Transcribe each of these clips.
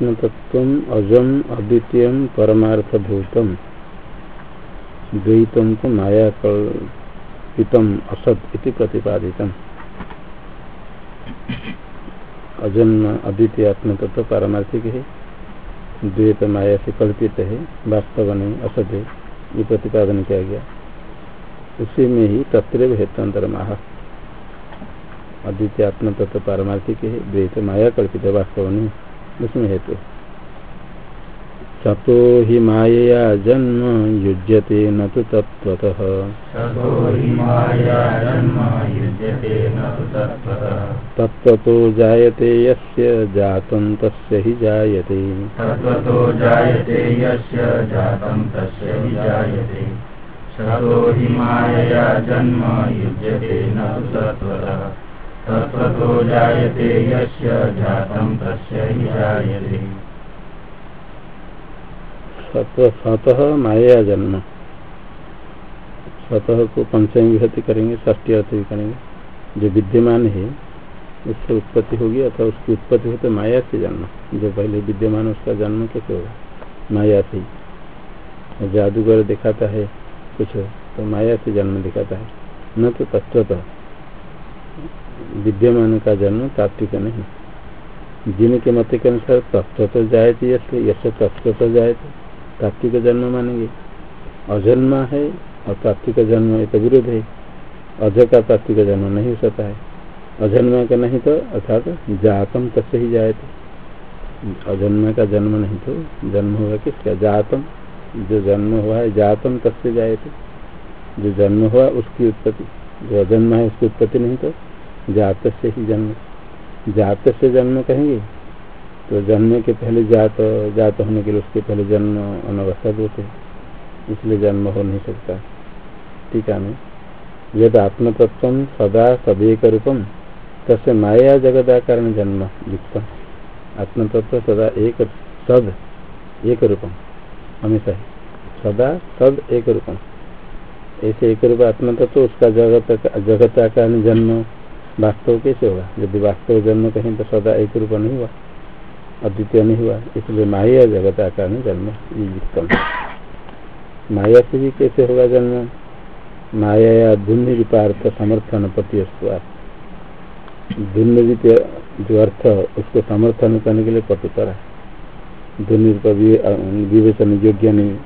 आत्मतत्व अजम अद्वितीय परमार्थभूतम द्वैतम को माया असत इति प्रतिपादितम। अजन्म अद्वितीय आत्मतत्व पारमार्थिक है। द्वैत माया से कल्पित है, वास्तव नहीं, असत है, ये प्रतिपादन किया गया। उसी में ही तत्र हेतुअंतर माह अद्वितीय आत्मतत्व पारमार्थिक है, द्वैत माया कल्पित है, वास्तव नहीं। उसमें हेतु ततो हि मायया जन्म युज्यते न तो तत्त्वतः। तत्त्वतो जायते यस्य जातं तस्य हि जायते। तत्त्वतो जायते यस्य जातं तस्य हि जायते। ततो हि मायया जन्म युज्यते न तु तत्त्वतः। जायते यस्य जातं तस्य हि जायते स्वतः माया जन्म स्वतः को पंचमी विभूति करेंगे ष्टी अर्थ भी करेंगे जो विद्यमान है उससे उत्पत्ति होगी अथवा उसकी उत्पत्ति हो तो माया से जन्म जो पहले विद्यमान उसका जन्म कैसे होगा माया से जादूगर दिखाता है कुछ तो माया से जन्म दिखाता है न तो तत्वतः विद्यमान का जन्म तात्विक नहीं। जिनके मत के अनुसार तत्व तो जाए थे यश तत्व तो जाए थे तात्विक जन्म मानेंगे। अजन्मा है और तात्विक जन्म एक विरोध है। अज का तात्विक जन्म नहीं हो सकता है। अजन्मा का नहीं तो अर्थात जातम तस्य ही जाए थे अजन्म का जन्म नहीं तो जन्म होगा किसका? जातम। जो जन्म हुआ है, जातम तस्य जाए थे जो जन्म हुआ उसकी उत्पत्ति। जो अजन्म है, उसकी उत्पत्ति नहीं तो जात से ही जन्म। जात से जन्म कहेंगे? तो जन्म के पहले जात जात होने के लिए उसके पहले जन्म अनवस्था होते इसलिए जन्म हो नहीं सकता। टीका में यद आत्मतत्व सदा सदैक रूपम तस्य माया जगदाकार जन्म युक्तम। आत्मतत्व सदा एक, सद एक रूपम हमेशा ही। सदा सद एक रूपम ऐसे एक रूप आत्मतत्व, उसका जगत जगत आकार जन्म वास्तव कैसे होगा? यदि वास्तव जन्म कहीं तो सदा एक रूप नहीं हुआ, अद्वितीय नहीं हुआ, इसलिए माया जगत आकार में जन्म उत्तम माया से भी कैसे होगा जन्म? माया या धुन्य रूपार्थ समर्थन प्रति धुन्य जो अर्थ उसको समर्थन करने के लिए पटुतर धुन्य रूप विवेचन योग्य नहीं,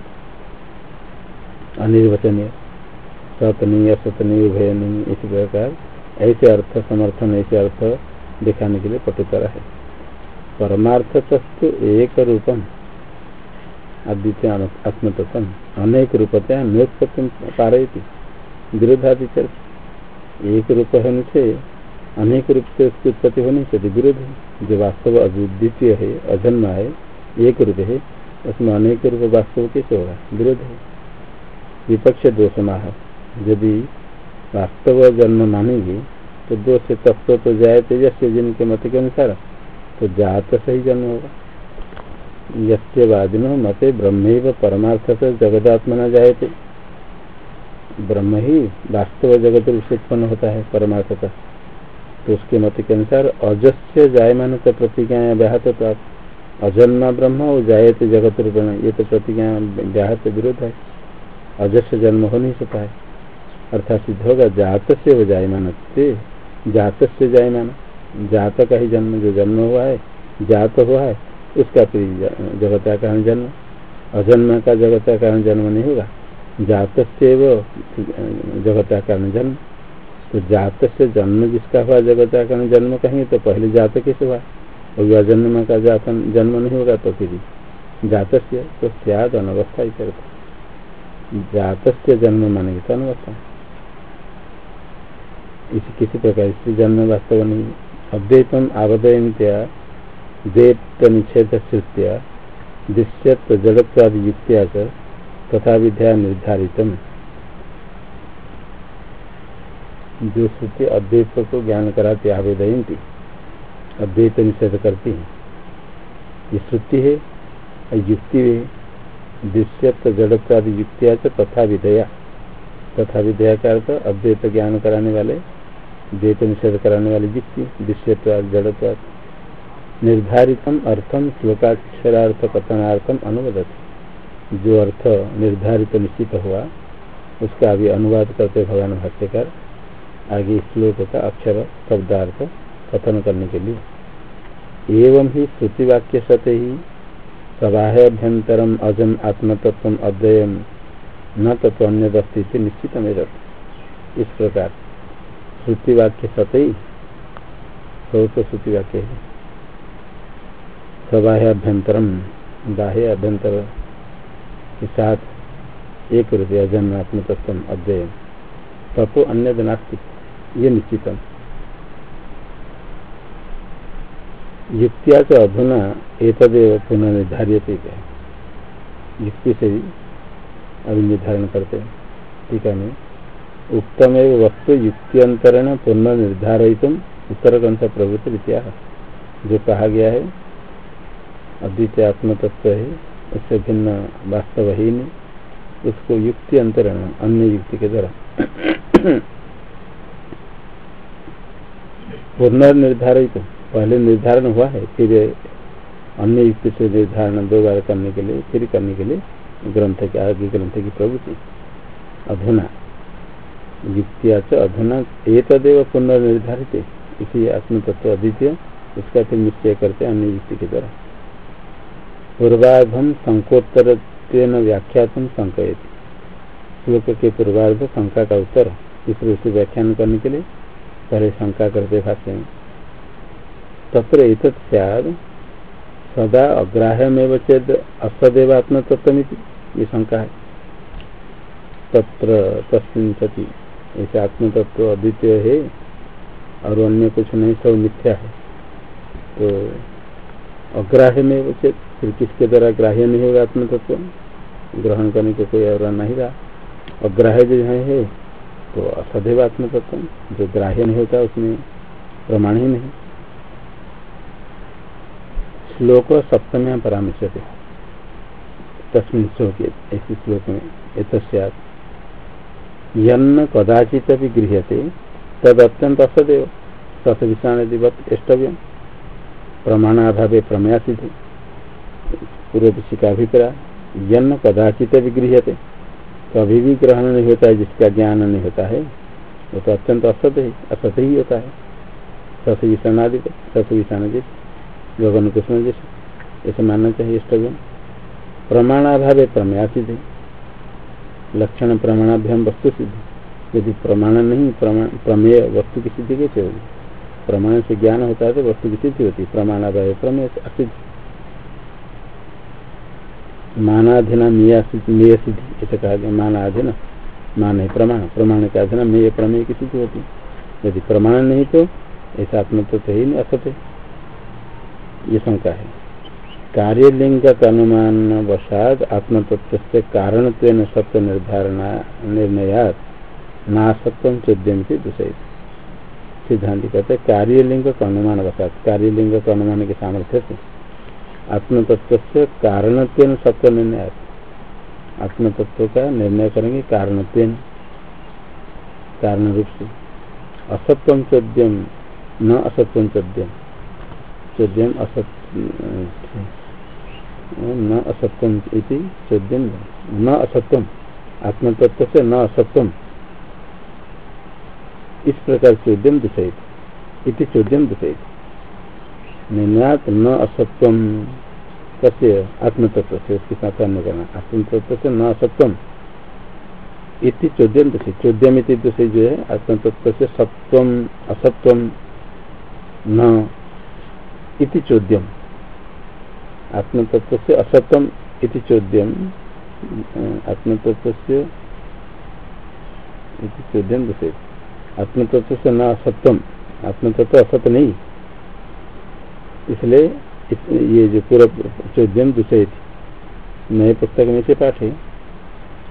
अनिर्वचनीय सत नहीं असत नहीं उभय नहीं इसी प्रकार ऐसे अर्थ समर्थन, ऐसे अर्थ दिखाने के लिए पटुतर है परमार्थ तस्तु एक रूपम, अद्वितीय आत्मतत्व अनेक रूपतया नोत्पत्ति पारयती। विरोधादिचर एक रूप होने से, अनेक रूप से उसकी उत्पत्ति होनी चाहिए विरोध है। जो वास्तव अद्वितीय है, अजन्म है, एक रूप है, उसमें अनेक रूप वास्तव कैसे होगा? विरोध है। विपक्ष दोष माह यदि वास्तव जन्म मानेगी तो दो से तत्व तो जाए तेजस्व जिनके मत के अनुसार तो जात से ही जन्म होगा। यस्यवादिनो मते ब्रह्म परमार्थ से जगदात्मना जायते। ब्रह्म ही वास्तव जगत रूप से उत्पन्न होता है परमार्थ का तो उसके मत के अनुसार अजस्य जायमान का प्रतिज्ञा व्याहत तो अजन्मा ब्रह्म और जायते जगत रूप ये तो प्रतिज्ञा व्याहत विरोध है। अजस्य जन्म हो नहीं सकता है। अर्थात सिद्ध होगा जात से हो जायमान जात से जायमान जात का ही जन्म, जो जन्म हुआ है, जात हुआ है, उसका फिर जगत कारण जन्म? अजन्म का जगत का कारण जन्म नहीं होगा। जात से वो जगत कारण जन्म? तो जात से जन्म जिसका हुआ, जगत कारण जन्म कहेंगे तो पहले जात कैसे हुआ। और अजन्म का जातन, जन्म नहीं होगा तो फिर जात से तो सियाद अनवस्था ही करता जात से जन्म मानेगी तो अनवस्था। इसी किसी प्रकार से जन्म वास्तव नहीं अद्वैतम आवदयंत्या द्वैत निषेध श्रुत्या दृश्यत्व जगत्वादि युक्तिया तथा विद्या निर्धारित जो श्रुति अद्वैत को ज्ञान कराती आवेदयंती अद्वैत निषेध करती है। ये श्रुति है युक्ति है दृश्यत्व जड़त्वादि युक्तिया तथा विधया तथा विधया का अर्थ अद्वैत ज्ञान कराने वाले, द्वैत निषेध कराने वाली युक्ति दृश्यत्वाद जड़त्वाद निर्धारित अर्थम श्लोकाक्षरार्थ कथनार्थम अनुवादत। जो अर्थ निर्धारित निश्चित हुआ, उसका अभी अनुवाद करते भगवान भाष्यकार, आगे श्लोक का अक्षर, शब्दार्थ कथन करने के लिए। एवं ही श्रुतिवाक्य सत ही सबाह्यभ्यंतरम अजम आत्मतत्व अद्वय न तत्व अन्य अस्तित्व निश्चित मेरत इस प्रकार श्रुतिवाक्य सतही सौ तो श्रुतिवाक्य है। सबाह्यभ्यंतरम बाह्य अभ्यंतर के साथ एक रुपये अजन्म आत्मतत्व अध्ययन तपो अन्य नास्तिक, ये निश्चितम। युक्तिया तो अधुना एतदेव पुनः निर्धारित युक्ति से अभी निर्धारण करते हैं। ठीक है उत्तम वस्तु युक्तियंतरण पुनः निर्धारित उत्तर ग्रंथ प्रवृत्ति विद्या। जो कहा गया है, अद्वितीय आत्म तत्व है, उससे भिन्न वास्तव ही नहीं। उसको युक्ति अंतरण अन्य युक्ति के द्वारा। पुनर्निर्धारित पहले निर्धारण हुआ है, फिर अन्य युक्ति से निर्धारण दो बार करने के लिए, फिर करने के लिए। ग्रंथ के आगे ग्रंथ की प्रवृत्ति। अधुना। युक्तिया अधुना। एक तदेव पुनर्निर्धारित। इसी आत्म तत्व अद्वितीय। उसका फिर निश्चय करते अन्य युक्ति के द्वारा। पूर्वाधम संकोत्तर व्याख्या संकयति। श्लोक के पूर्वार्ध शंका का उत्तर इस रूप से व्याख्यान करने के लिए पहले शंका करते भाष्य में तत्र एक सदा अग्राह्य में चेद असदेवात्म तत्व ये शंका है। तत्र तस्मिन ऐसे आत्म तत्व अद्वितीय है और अन्य कुछ नहीं, सब मिथ्या है। तो अग्राह्य में चेत फिर किसके द्वारा ग्राह्य नहीं होगा आत्म तत्व ग्रहण करने को कोई और नहीं रहा। अग्राह्य जो है तो असदैव आत्म तत्व जो ग्राह्य नहीं होता, उसमें प्रमाण ही नहीं। श्लोक सप्तम परामर्श थे तस्मिन श्लोक ऐसे श्लोक में एक यन्न कदाचित भी गृह्यते तद अत्यंत असदैव सत विषाणदिवत एष्टव्य प्रमाणाभावे प्रमेया सिद्धि पूर्व का अभिप्राय यन्न कदाचित भी गृह्यते। कभी भी ग्रहण नहीं होता है जिसका ज्ञान नहीं होता है, वो तो अत्यंत असत है असत ही होता है। सस विषणादित सस विषाणजित गगन कृष्ण जैसे ऐसे मानना चाहिए इष्टव्यम प्रमाणाभाव प्रमेया सिद्धि लक्षण प्रमाणाभ्याम वस्तु सिद्धि यदि प्रमाण नहीं प्रमेय वस्तु की सिद्धि कैसे होगी? प्रमाण से ज्ञान होता है तो वस्तु की सिद्धि होती है। प्रमाणाभाव प्रमेय असिद्धि मानाधीना मेय सिद्धि ऐसे कहा गया मानाधीन। मान है प्रमाण। प्रमाण के अधीन मेय प्रमेय की सिद्धि होती यदि प्रमाण नहीं तो ऐसा आत्म तो ही नहीं असत है। ये शंका है। कार्यलिंग अनुमान वसाद आत्मतत्व से कारण सत्य निर्धारण निर्णयात नासत्व चौद्यम से दूसरे सिद्धांत कहते कार्यलिंग का अनुमान वसात कार्यलिंग का अनुमान के सामर्थ्य से आत्मतत्व से कारण सत्य निर्णय आत्मतत्व का निर्णय करेंगे कारण कारण रूप से असत्व चौद्यम न असत्व चौद्यम चौद्यम असत न असत्व चौद्यम न। असत्यम। आत्मतत्व से न असत्व इस प्रकार चौद्यम दूषित इति चौद्यम दूषित निर्णयात न असत्व कस्य आत्मतत्व से उसके साथ अन्य करना। आत्मतत्व से न असत्वम इति चौद्यम दशे चौद्यम इति दशे जो है आत्मतत्व से सत्वम असत्वम न। इति चौद्यम। आत्मतत्व से असत्वम इति चौद्यम आत्मतत्व से चौद्यम दशे आत्मतत्व से न असत्वम आत्मतत्व असत नहीं। इसलिए ये जो पूरा चौद्यम दूसरे नए पुस्तक में से पाठ है।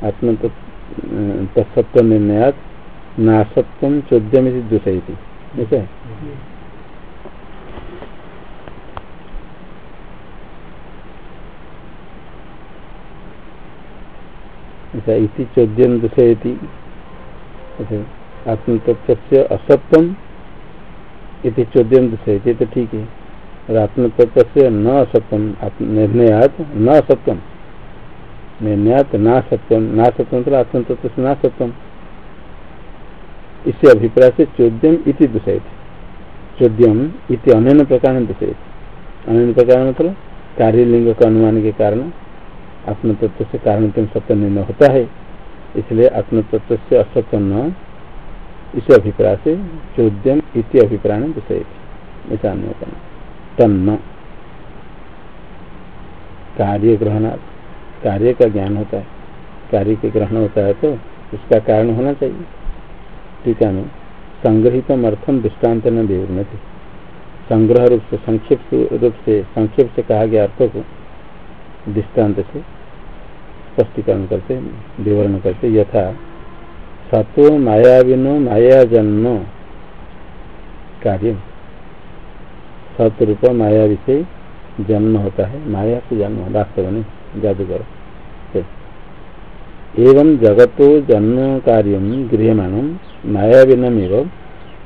आत्म तत्सत्व निर्णयात नासत्व चौद्यम दूसरे ऐसा है? ऐसा इति चौद्यम दूसरे आत्मतत्व से असत्वम इति चौद्यम दूसरे तो ठीक है। और आत्म तत्व से न असत्यम निर्णयात न असत्यम निर्णयात ना सत्यम ना सत्यम तो आत्म तत्व से ना सत्यम इसी अभिप्राय से चौद्यम इति दूषित चौद्यम इति अन्य प्रकार दूषित अन्य प्रकार मतलब कार्यलिंग का अनुमान के कारण आत्म तत्व से कारण तुम सत्य निर्णय होता है। इसलिए आत्म तत्व से असत्य न इस अभिप्राय से चौद्यम इति अभिप्राय दूषित ऐसा अन्य करना तन्न कार्य ग्रहण, कार्य का ज्ञान होता है। कार्य के ग्रहण होता है तो उसका कारण होना चाहिए। टीका में संग्रहित अर्थम दृष्टांत न विवृणति संग्रह रूप से, संक्षिप्त रूप से, संक्षिप्त से कहा गया अर्थों को दृष्टांत से, स्पष्टीकरण करते, विवरण करते, यथा, सतो मायाविनो माया जन्म कार्य। सतरूप माया विषय जन्म होता है, माया से जन्म वास्तव नहीं, जादूगर एवं जगतो जन्म कार्य गृहमाण मायाविनमेव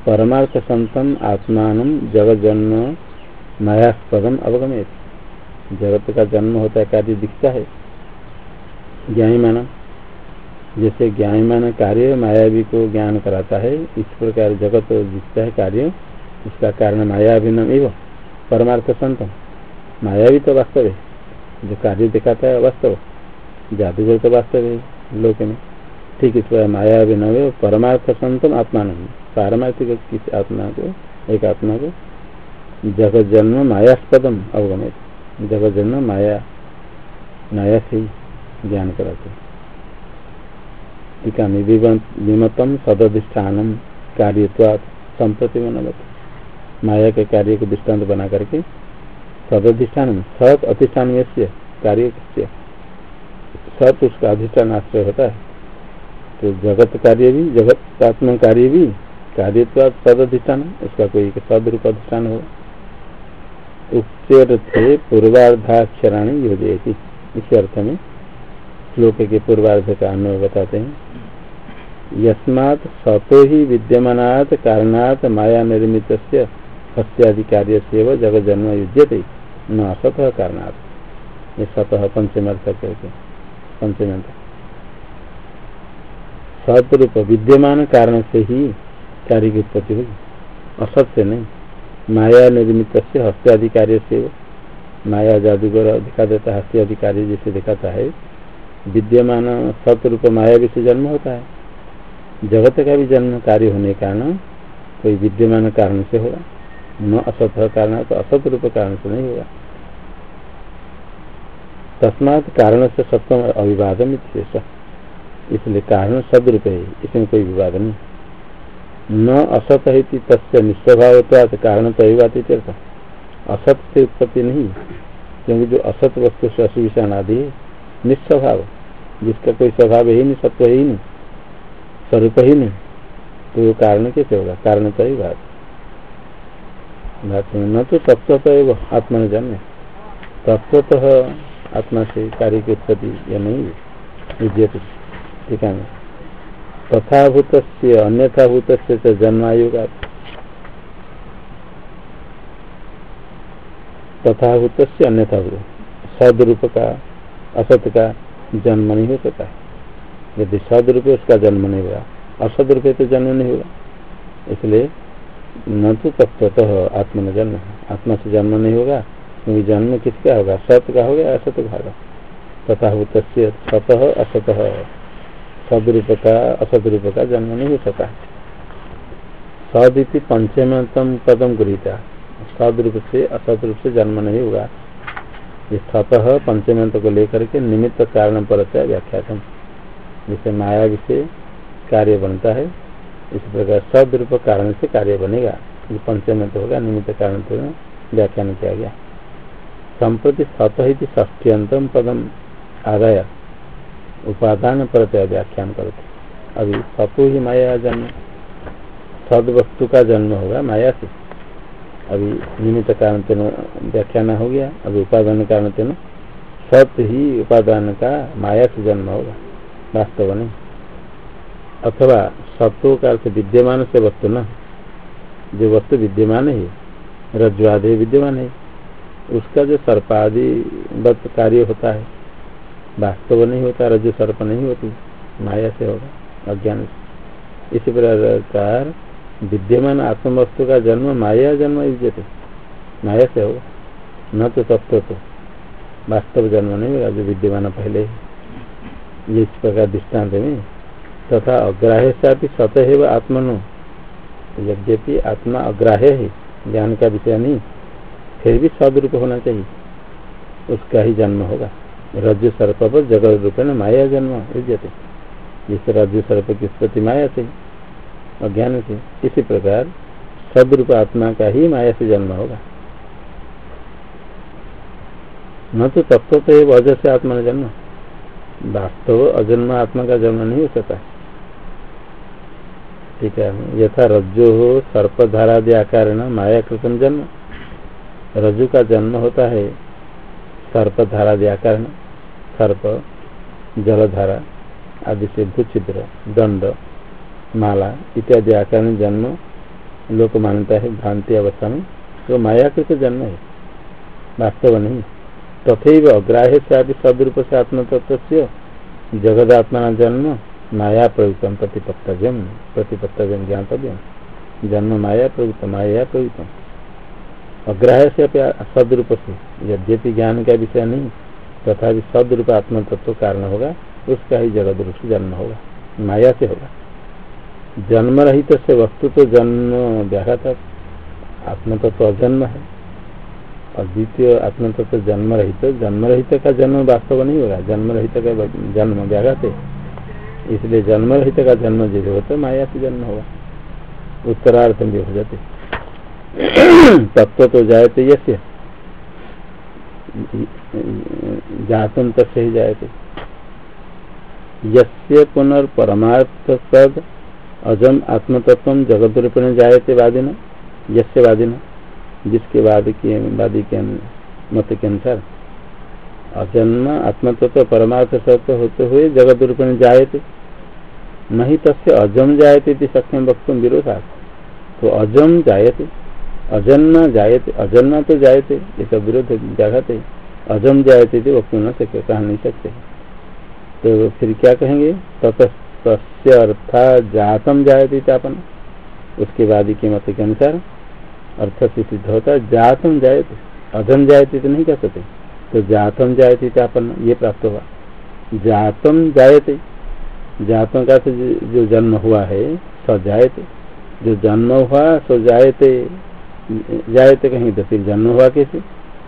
परमार्थ संतम आत्मान जगत जन्म मायास्पदम अवगमित जगत का जन्म होता है कार्य दिखता है? ज्ञान जैसे ज्ञान कार्य मायावी को ज्ञान कराता है, इस प्रकार जगत दिखता है कार्य इसका कारण मायाभिनम एवं परमार्थ संतम। मायावी तो वास्तव है, जो कार्य दिखाता है वास्तव जादूगर तो वास्तव है लोक में। ठीक इस पर माया भी नवे परमार्थ संतम नहीं पारमार्थिक किस आत्मा को, एक आत्मा को, जगत जन्म मायास्पदम अवगमित जगत जन्म माया माया से ज्ञान कराते। टीका में विमतम सदधिष्ठान कार्यवाद संप्रति मनवत। माया के कार्य को दृष्टांत बना करके सदधिष्ठान सत अधिष्ठान कार्य सत उसका अधिष्ठान आश्रय होता है। तो जगत कार्य भी जगत आत्म कार्य भी कार्य तो सद अधिष्ठान उसका कोई सद रूप अधिष्ठान हो। थे पूर्वार्धाक्षराणी योजयती। इस अर्थ में श्लोक के पूर्वार्ध का अन्वय बताते हैं। यस्मात् सतो ही विद्यमानात् कारणात् माया निर्मित हस्त्यादि कार्य से जगत जन्म युज्यते। न असत कारणात्। ये सतः पंचमर्थ करके पंचमर्थ सतरूप विद्यमान कारण से ही कार्य की उत्पत्ति होगी। असत से नहीं। माया निर्मित से हस्त्यादि कार्य से माया जादूगर दिखा देता है हस्त्यादि कार्य जैसे दिखाता है। विद्यमान सतरूप माया भी से जन्म होता है। जगत का भी जन्म कार्य होने के कारण कोई विद्यमान कारण से होगा। न असत कारण तो असत रूप कारण से नहीं होगा। तस्मात कारण से सत्य अभिवादन इसलिए कारण सदरूप है, इसमें कोई विवाद नहीं। न असत है तस्य निस्वभाव कारण तो अभिवाद असत से उत्पत्ति नहीं, क्योंकि जो असत वस्तु से असुविषाण आदि है, निस्वभाव, जिसका कोई स्वभाव ही नहीं, सत्व ही नहीं, स्वरूप ही नहीं तो वो कारण कैसे होगा? कारण तो ही बात। न तो तत्व तो तत्वतः आत्मा से कार्य की उत्पत्ति या नहीं, विद्यते। ठीक है तथाभूत अन्यथाभूत जन्मायुगा तथाभूत अन्यथाभूत। सदरूप का असत का जन्म नहीं हो सकता। यदि सदरूप उसका जन्म नहीं हुआ असद रूप तो जन्म नहीं हुआ। इसलिए न तो तत्वतः आत्मा में जन्म आत्मा से जन्म नहीं होगा, क्योंकि जन्म किसका होगा? सत का होगा असत का होगा। तथा सतः, असतः। सदरूप का असद रूप का जन्म नहीं हो सका सदिति पंचमतम पदम गृहिता। सदरूप से असद रूप से जन्म नहीं होगा। स्वतः पंचमंत को लेकर के निमित्त कारण पर व्याख्यातम। जैसे माया विषय कार्य बनता है, इस प्रकार सद रूप कारण से कार्य बनेगा। जो पंचमंत होगा, निमित्त कारण से व्याख्यान किया गया। संप्रति स्वतः ष्ठ्यंतम पदम आदाया। उपादान प्रत्यय व्याख्यान करते। अभी सपु ही माया जन्म सद वस्तु का जन्म होगा माया से। अभी निमित्त कारण तेन व्याख्यान हो गया, अभी उपादान कारण तेन सत ही उपादान का माया से जन्म होगा, वास्तव नहीं। अथवा सत्व का अर्थ विद्यमान से वस्तु न। जो वस्तु विद्यमान है रज्जुआदि विद्यमान है, उसका जो सर्पादि कार्य होता है वास्तव नहीं होता, रज्जु सर्प नहीं होती, माया से होगा, अज्ञान से। इसी प्रकार विद्यमान आत्म वस्तु का जन्म माया जन्म युजते माया से होगा, न तो तत्व तो। वास्तव जन्म नहीं होगा, जो विद्यमान पहले इस प्रकार दृष्टांत में, तथा अग्राह्य से भी सतह आत्मनो। यद्यपि आत्मा अग्राह्य है, ज्ञान का विषय नहीं, फिर भी सदरूप होना चाहिए, उसका ही जन्म होगा। रज्जु सर्प पर जगत रूप माया जन्म युजते जिस रज्जु सर्प की उत्पत्ति माया से, अज्ञान से, इसी प्रकार सदरूप आत्मा का ही माया से जन्म होगा। न तो तत्व तो वजह से आत्मा का जन्म। वास्तव अजन्म आत्मा का जन्म नहीं हो सकता। ठीक है, यथा रज्जु हो, सर्पधारादि आकार माया कृतम जन्म। रज्जु का जन्म होता है सर्पधारा आकार सर्प, जलधारा, आदि से भूचिद्र दंड, माला इत्यादि आकार जन्म लोक मानता है, भ्रांति अवस्था में तो माया कृत जन्म है। वास्तव नहीं। तथे अग्राह्य से आदि सदरूप से आत्म तत्व जगदात्मा जन्म माया प्रयुक्त प्रतिपत्तव्यम प्रतिपत्तव्यम ज्ञातव्यम जन्म माया प्रयुक्त माया प्रयुक्त अग्राह्य से सदरूप से यद्यपि ज्ञान का विषय नहीं तथा सदरूप आत्म तत्व कारण होगा, उसका ही जगत रूप से जन्म होगा, माया से होगा। जन्म रहित से वस्तु तो जन्म व्याघात आत्म तत्व अजन्म है। और द्वितीय आत्म तत्व जन्म रहित जन्म रहित का जन्म वास्तव नहीं होगा जन्म रहित का जन्म व्याघात है। इसलिए जन्म रहित का जन्म जैसे होता माया से जन्म होगा। उत्तरार्थ भी हो जाते तत्व तो जायते यसे जातम तस्य ही जायते यस्य पुनर्परमार्थ सद अजम आत्मतत्व जगत रूपेण जायते वादिन। यस्य वादिन, जिसके बाद के, वादी के मत के अनुसार। अजन्म आत्मतत्व परमार्थ सत्य होते हुए जगत रूपेण जायते नहीं तस्य अजम जायते सक्षम वक्त विरोधा तो अजम जायते अजन्मा जायते, अजन्मा तो जायते, ये सब विरोध जागते अजम जायते थे वक्त न सके, कहा नहीं सकते। तो फिर क्या कहेंगे? तस्य अर्था जातम जायते तापन उसके बाद के मत के अनुसार अर्थ से सिद्ध होता है, जातम जायते, अजम जायते तो नहीं कह सकते। तो जातम जायते तापन ये प्राप्त हुआ। जातम जायते, जातों का जो जन्म हुआ है, स जायते। जो जन्म हुआ, सो जायते। जाए तो कहीं तो फिर जन्म हुआ कैसे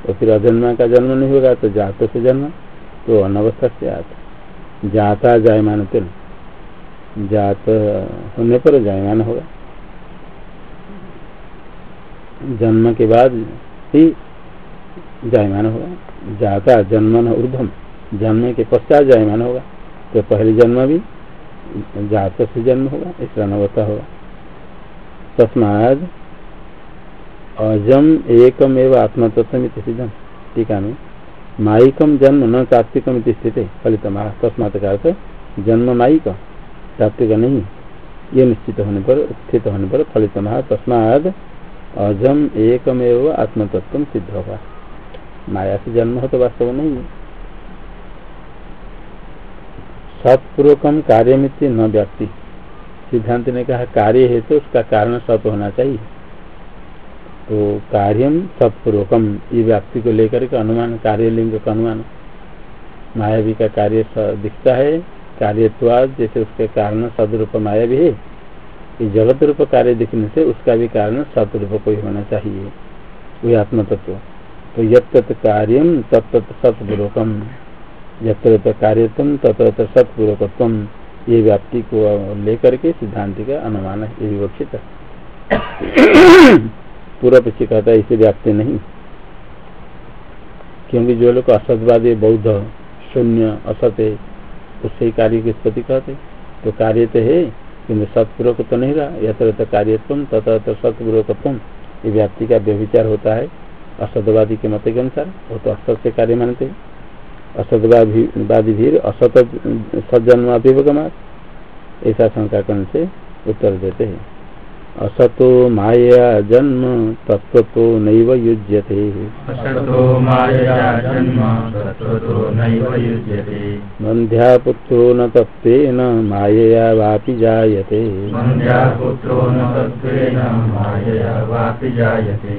तो फिर अजन्मा का जन्म नहीं होगा तो जात से जन्म तो अनवस्था से आत। जाता जायमान तिल। जात होने पर जायमान होगा। जन्म के बाद ही जायमान होगा। जाता जन्मन ऊर्धम जन्म के पश्चात जायमान होगा। तो पहले जन्म भी जात से जन्म होगा इस अनवस्था होगा। तस्माद अजम एकम एवं आत्मतत्व सिद्धम। टीका में माइकम जन्म न तात्विकम स्थित है फलित तस्मात का जन्म माइक तात्विक नहीं। ये निश्चित होने पर, स्थित होने पर फलित तस्माद अजम एकम एवं आत्मतत्व सिद्ध होगा। माया से जन्म हो तो वास्तव नहीं है। कार्य मित्र न व्याप्ति। सिद्धांत ने कहा, कार्य है तो उसका कारण सत होना चाहिए। तो कार्यम सत्पूर्वकम ये व्याप्ति को लेकर के अनुमान कार्य लिंग का अनुमान। मायावी का कार्य दिखता है, कार्यत्वाद जैसे उसके कारण सदरूप माया भी है। ये जगत रूप कार्य दिखने से उसका भी कारण सतरूप को ही होना चाहिए। वही आत्म तत्व तो यत्त कार्यम तत्त सत्पूर्वकम यत्र कार्यत्म तत्र सत्पूर्वकत्व ये व्याप्ति को लेकर के सिद्धांति का अनुमान है, ये विवक्षित है। पूर्व पक्षी कहता है, इसे व्याप्ति नहीं। क्योंकि जो लोग असतवादी बौद्ध, शून्य असत है उससे ही कार्य की उत्पत्ति कहते तो कार्य तो है किन्तु सत्पूर्वक तो नहीं रहा। यथर तो कार्यत्म तथा तो सत्पूर्वकत्म ये व्याप्ति का व्यविचार होता है, असतवादी के मत के अनुसार। वो तो असत से कार्य मानते हैं। असतवादी भी असत सज्जन्म अभिभगमात। ऐसा शंका करने से उत्तर देते हैं। असतो माया जन्म तत्व तो नैव युज्यते। असतो मायया जन्म तत्त्वतो नैव युज्यते। बन्ध्या पुत्रो न तत्त्वेन मायया वापि जायते। पुत्रो न तत्त्वेन मायया वापि जायते।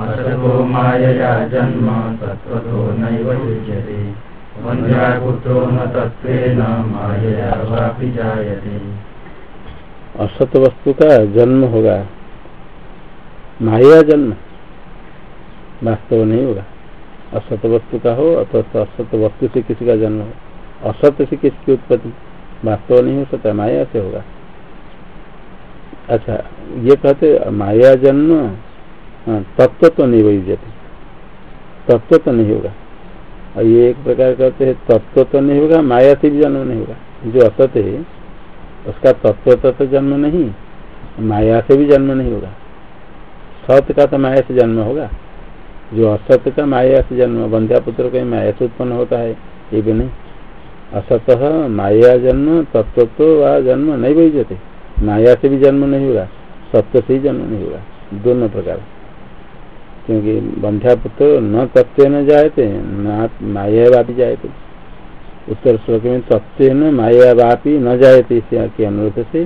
असतो मायया जन्म तत्त्वतो नैव युज्यते। मन्द्या पुत्रो न तत्त्वेन मायया वापि जायते। असत वस्तु का जन्म होगा। माया जन्म। वास्तव नहीं होगा। असत वस्तु का हो अथवा असत वस्तु से किसी का जन्म हो। असत से किसकी उत्पत्ति? वास्तव नहीं हो सकता माया से होगा। अच्छा ये कहते माया जन्म हाँ, तत्व तो नहीं वही जाते तत्व तो नहीं होगा। और ये एक प्रकार कहते हैं तत्व तो नहीं होगा माया से भी जन्म नहीं होगा। जो असत है उसका तत्व तो जन्म नहीं, माया से भी जन्म नहीं होगा। सत्य का तो माया से जन्म होगा। जो असत्य का माया से जन्म, बंध्या पुत्र का माया से उत्पन्न होता है, ये भी नहीं। असत माया जन्म, तत्व तो वह जन्म नहीं बही जाते माया से भी जन्म नहीं होगा, सत्य से ही जन्म नहीं होगा। दोनों प्रकार। क्योंकि बंध्या पुत्र न तत्व न जायते, न माया वापी जायते। उत्तर श्लोक में तत्व न माया वापी न जायते के अनुरोध से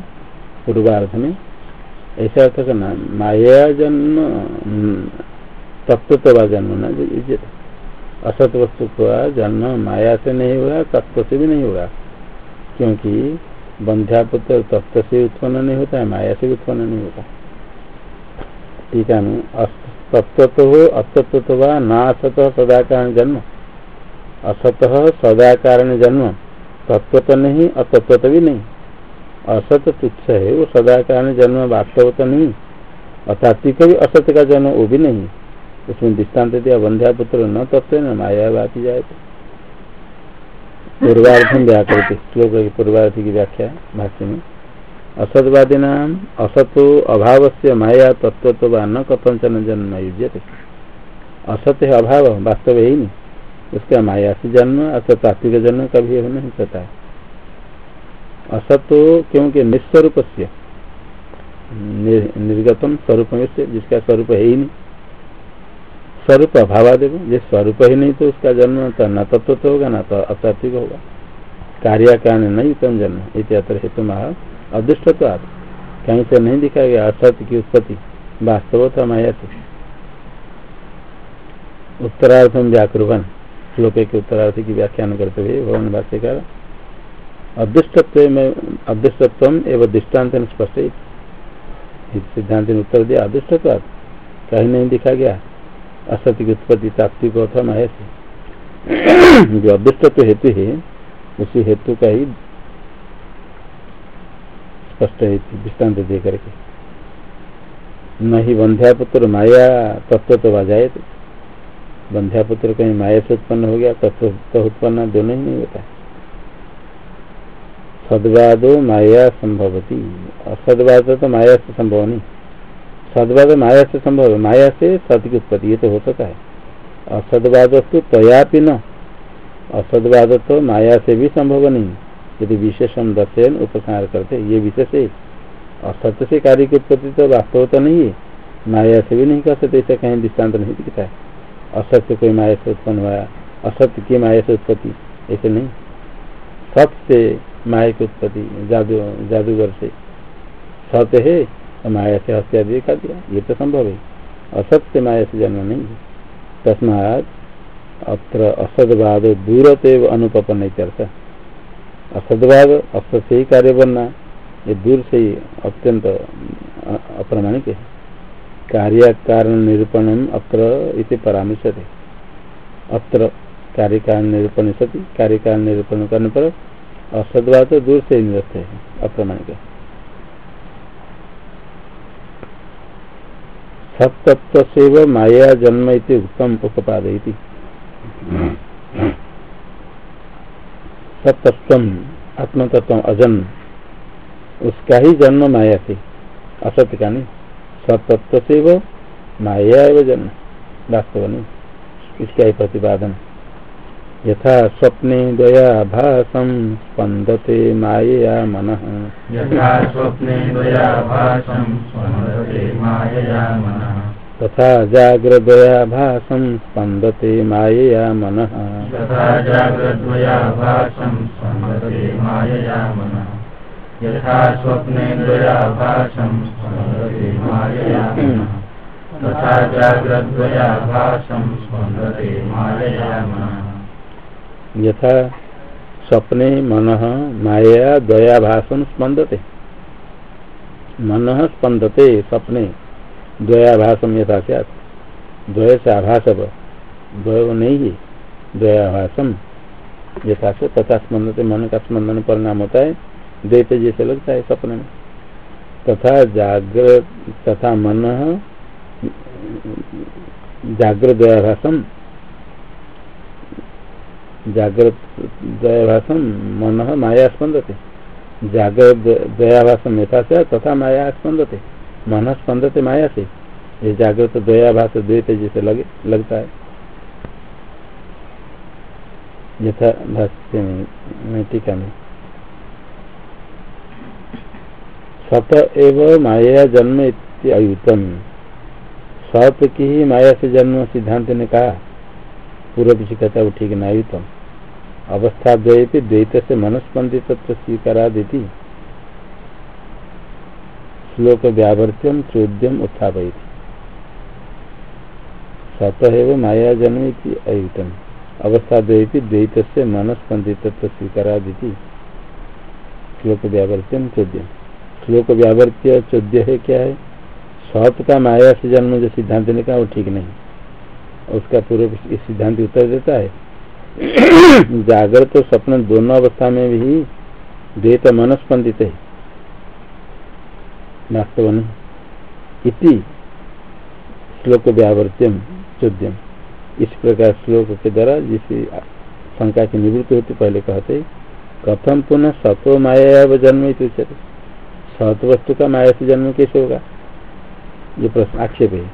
पूर्वार्थ में ऐसा अर्थ करना, माया जन्म तत्व तो जन्म न असत वस्तु का जन्म माया से नहीं होगा तत्व से भी नहीं होगा क्योंकि बंध्यापुत्र तत्व से उत्पन्न नहीं होता है, माया से भी उत्पन्न नहीं होता। ठीक है तत्व तो हो अतत्व तो हुआ न असत सदा कारण जन्म। असत सदा कारण जन्म तत्व तो नहीं अतत्व तो भी नहीं। असत तुच्छ है, वो सदा कारण जन्म वास्तव तो नहीं। अतात्विक भी असत्य का जन्म, वो भी नहीं। उसमें दृष्टांत दिया बंध्या पुत्र न तत्व, न माया बाती जाए तो। पूर्वार्थम व्याकृति, श्लोक की पूर्वार्थी की व्याख्या, भाष्य में। असतवादी नाम, असतो अभाव से माया तत्व तो न कथंचन जन्म युजते असत्य अभाव, वास्तव है ही नहीं। उसका माया से जन्म अथवा तात्विक जन्म कभी हो नहीं सकता असतो क्योंकि निस्वरूप से निर्गतम स्वरूप से जिसका स्वरूप है ही नहीं। स्वरूप अभावादेव जिस स्वरूप ही नहीं तो उसका जन्म तो न तत्व तो होगा, न तो अतात्विक होगा। कार्य कारण नहीं उत्तम जन्म इतर हेतु महा अदृष्ट तो आप कहीं से नहीं दिखा गया असत्य की उत्पत्ति वास्तव था माया से। उत्तरार्थम व्याकृवन श्लोक के उत्तरार्थ की व्याख्यान करते हुए भवन भाष्यकार अदृष्टत्व में अदृष्टत्व एवं दृष्टांत स्पष्ट। सिद्धांत ने उत्तर दिया अदृष्टत्व कहीं नहीं दिखा गया। असत्य की उत्पत्ति तात्विक अथवा से जो अदृष्ट हेतु है, उसी हेतु का ही स्पष्ट दृष्टांत दे करके। न ही बंध्यापुत्र माया तत्व तो बजाए थे बंध्यापुत्र कहीं माया से उत्पन्न हो गया, तत्व तो उत्पन्न दोनों ही नहीं होता। सदवादो माया संभवती। असदवाद तो माया से संभव नहीं। सदवाद माया से संभव है माया से सत की उत्पत्ति, ये तो हो सकता है। असदवाद तो तयापि न। असदवाद तो माया से भी संभव नहीं। यदि विशेषण दर्शन उपसार करते, ये विशेष है। असत्य से कार्य की उत्पत्ति तो वास्तव तो नहीं है। माया से भी नहीं कर सकते, ऐसा कहीं दृष्टांत नहीं दिखता है। असत्य कोई माया से उत्पन्न हुआ, असत्य की माया से उत्पत्ति, ऐसे नहीं। सत्य से माया की उत्पत्ति, जादू, जादूगर से। सत्य है तो माया से हत्या दिखा दिया, ये तो संभव है। असत्य माया से जन्म नहीं है। तस्मात अत्र असदवाद दूरत अनुपन्न अर्थ असदवाद असत से ही कार्य बनना, ये दूर से ही अत्यंत अप्रमाणिक है। कार्य कारण निरूपण अत्र परामर्श है अत्र कार्य कारण निरूपण सती कार्य कारण निरूपण करने पर असदवाद दूर से निरस्त है, अप्रमाणिक। सत्तत्व से माया जन्म इति उत्तम उपपादयती सत्तत्व आत्मतत्व अजन्म उसका ही जन्म माया से, असत्य का नहीं। सतत्व से वो माया एवं जन्म। वास्तव नहीं इसका ही प्रतिपादन। यथा स्वप्ने मायया मनः। स्वप्ने द्वयाभासं स्पन्दते मायया मनः। तथा जाग्रद्वयाभासं स्पन्दते मायया मनः। तथा जाग्रद्वयाभासं स्पन्दते मायया मनः। यथा स्वप्ने तथा जाग्रद्वयाभासं यथा स्वप्ने मन माया द्वयाभाषण स्पंदते मन स्पंदते स्वप्ने द्वयाभाषम यथा द्वय से आभास द्वय नहीं है यथा से तथा स्पंदते मन का स्पंदन परिणाम होता है। द्वैत जैसे लगता है स्वप्न में। तथा जागृत तथा मन जागृत द्वयाभाषम जागृत दयाभाषम मन माया स्पंदते। जागृत दयाभाषम यथा से तथा माया स्पंदते। मन स्पंदते माया से। ये जागृत दयाभाष द्वैत जैसे लगे, लगता है। यथा भाष्य में टीका में सत एव माया जन्म अयुतम। सत की ही माया से जन्म सिद्धांत ने कहा, पूर्व पीछे कहता वो ठीक नायुतम अवस्था द्वैत द्वैत से मनस्पंदित स्वीकारा देती श्लोक व्यावर्त्यम, चोद्यम उत्थापय सतः माया जन्म अयुतम। अवस्था द्वैत द्वैत से मनस्पंदित स्वीकारा देती श्लोक व्यावर्त्यम, चोद्यम। श्लोक व्यावर्त्य, चौद्य है क्या है? सत का माया से जन्म जो सिद्धांत ने कहा, वो ठीक नहीं। उसका पूर्व सिद्धांत उत्तर देता है। जागृत और स्वप्न दोनों अवस्था में भी द्वैत मनस्पंदित है। इति श्लोक व्यावर्त्यम, चौद्यम। इस प्रकार श्लोक के द्वारा जिस शंका की निवृत्ति होती पहले कहते कथम पुनः सतो माया जन्म सत वस्तु का माया से जन्म कैसे होगा। ये प्रश्न आक्षेप है।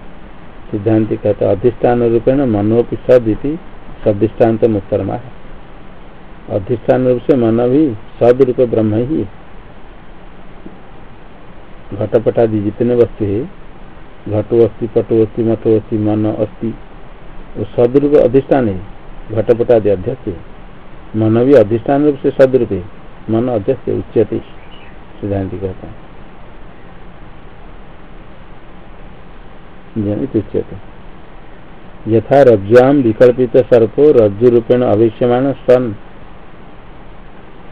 सिद्धांति कहते अधिष्ठान रूपेण मनोपि सदी सदिष्टान्त उत्तरमा है। अधिष्ठान रूप से मन भी सद रूप ब्रह्म ही। घटपटादि जितने वस्तु है घटो अस्थि पटो अस्थि मठो अस्थि मन, अस्थि, वो सदरूप अधिष्ठान है। घटपटादि अध्यक्ष है। मन भी अधिष्ठान रूप से सदरूप है। मन अध्यक्ष उच्यते। सिद्धांति कहता है। यथा रज्जुआम विकल्पित सर्पो रज्जु रूपेण अभिष्यमान सन।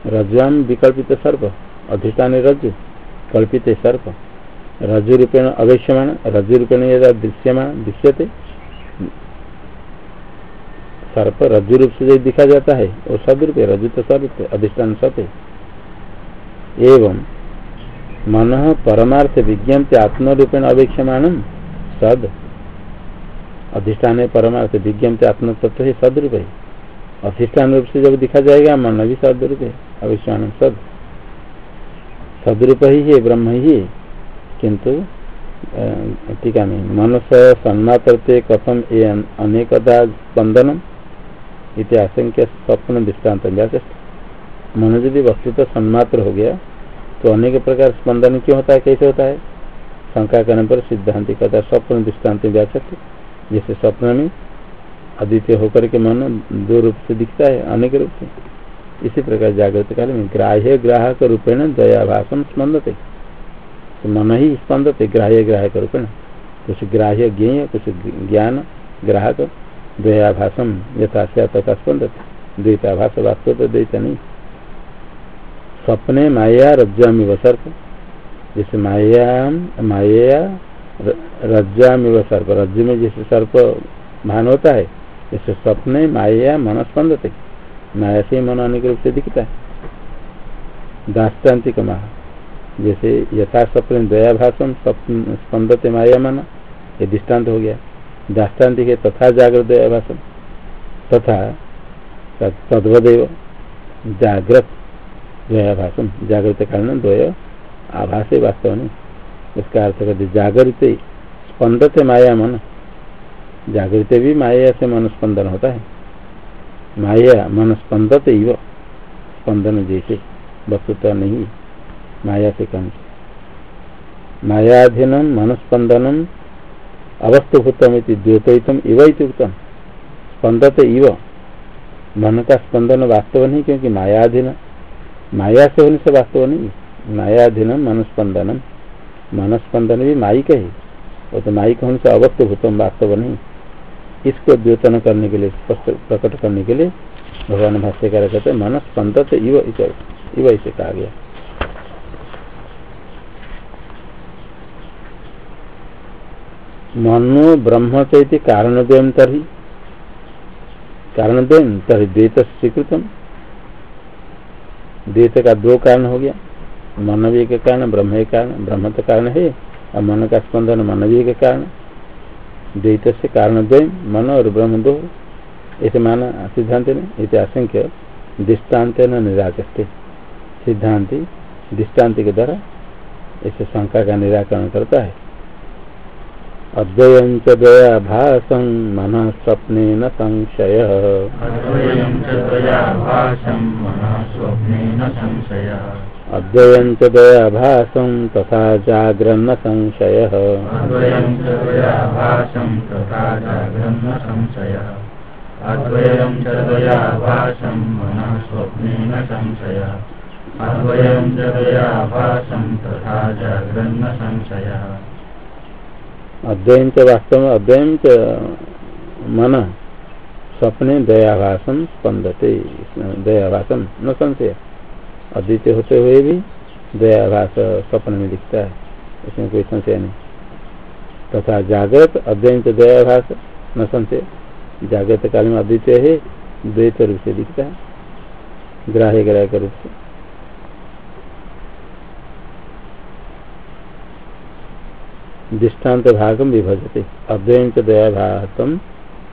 रज्जुआम विकल्पित सर्प, अधिष्ठान रज्जु, कल्पित सर्प। रज्जु रूपेण अभिष्यमान रज्जु रूपेण यदा दृश्यमान दृश्यते। सर्प रज्जु रूप से दिखा जाता है, वो सदरूप है रज्जु तो सरूप अधिष्ठान सत। है एवं मन परमार्थ विज्ञप्ति आत्मरूपेण अवेक्षमान सद। अधिष्ठान परमार्थ विज्ञप्ति आत्म तत्व है सदरूप। है अधिष्ठान रूप से जब दिखा जाएगा, मन भी सदरूप है अविष्ठान सद। सदरूप ही है ब्रह्म ही। है किंतु टीका में, मनस सन्मात्र कथम ये अनेकदा स्पंदनम इति आशंक्य स्वप्न दृष्टांत मन यदि वस्तु तो सन्मात्र हो गया। तो अनेक प्रकार स्पंदन क्यों होता है? कैसे होता है? शंका करने पर सिद्धांत कहता है, स्वप्न दृष्टांत व्याचस्ट जैसे स्वप्न में अद्वितीय होकर के मन दो रूप से दिखता है, अनेक रूप से। इसी प्रकार जागृत काल में ग्राह्य ग्राहक रूपेण दया दयाभाषण स्पंदते। तो मन ही स्पंदते, ग्राह्य ग्राहक रूपेण। कुछ ग्राह्य ज्ञेय, कुछ ज्ञान ग्राहक द्वयाभाषम यथा तथा स्पंदते। द्वैताभाष वास्तव तो द्वैत नहीं। स्वप्ने माया रज्जामी सर्प जैसे माया माया रज्जामिव सर्प रज्जु में जैसे सर्प भान होता है जैसे स्वप्न माया मन स्पंदते माया से मन अनेक रूप से दिखता है। दाष्टान्तिक महा। जैसे यथा स्वप्न दयाभाषम स्पंदते माया मन। ये दृष्टांत हो गया। दाष्टान्तिक है तथा जागृत दयाभाषम तथा तद्वदेव जागृत। दयाभाषम जागृत कारण द्वय आभास वास्तव नहीं। इसका अर्थ करते जागृत स्पंदते माया मन। जागृत भी माया से मन स्पंदन होता है। माया मन स्पंदत स्पंदन जैसे वस्तुता नहीं, माया से कम। मायाधीन मनस्पंदनम अवस्थभूतम द्योतम इव उत्तम स्पंदत इव मन का स्पंदन वास्तव नहीं, क्योंकि मायाधीन माया से होने से वास्तव नहीं मायाधीनम, मनस्पंदनम। मनस्पंदन भी माई का ही। वो तो माई का होने से अवस्थभूतम वास्तव नहीं। इसको द्योतन करने के लिए प्रकट करने के लिए भगवान भाष्यकार कहते मन स्पंदत इव इसे कहा गया। मनो ब्रह्म चैती कारण द्वयम तरी कारण द्वयम तरी द्वैत स्वीकृतम द्वैत का दो कारण हो गया। मन भी एक कारण, ब्रह्म एक कारण, ब्रह्म तो कारण है, और मन का स्पंदन मन भी एक कारण। द्वैत से कारण द्वयम मन और ब्रह्म दो। ऐसे माना सिद्धांत ने, इसे असंख्य दृष्टांत न निराकते सिद्धांति दृष्टांत के द्वारा ऐसे शंका का निराकरण करता है। अद्वयं च दयाभासं मनः स्वप्नेन संशयः। अद्वयं च दयाभासं तथा जाग्रन्न संशयः। अद्वयं च दयाभासं मनः स्वप्नेन संशयः। अद्वयं च दयाभासं तथा जाग्रन्न संशयः। अध्ययन च वास्तव में अध्ययन च मन स्वप्ने दयाभाषम स्पंदते दयाभाषम न संशय। अद्वितीय होते हुए भी दयाभाष स्वप्न में दिखता है, इसमें कोई संशय नहीं। तथा जागृत अध्ययन च दयाभाष न संशय। जागृत काल में अद्वितीय है, द्वैत रूप से दिखता है, ग्राह्य ग्राह्य रूप से। दृष्टांत भागम विभजते। अद्वयन च दया भातम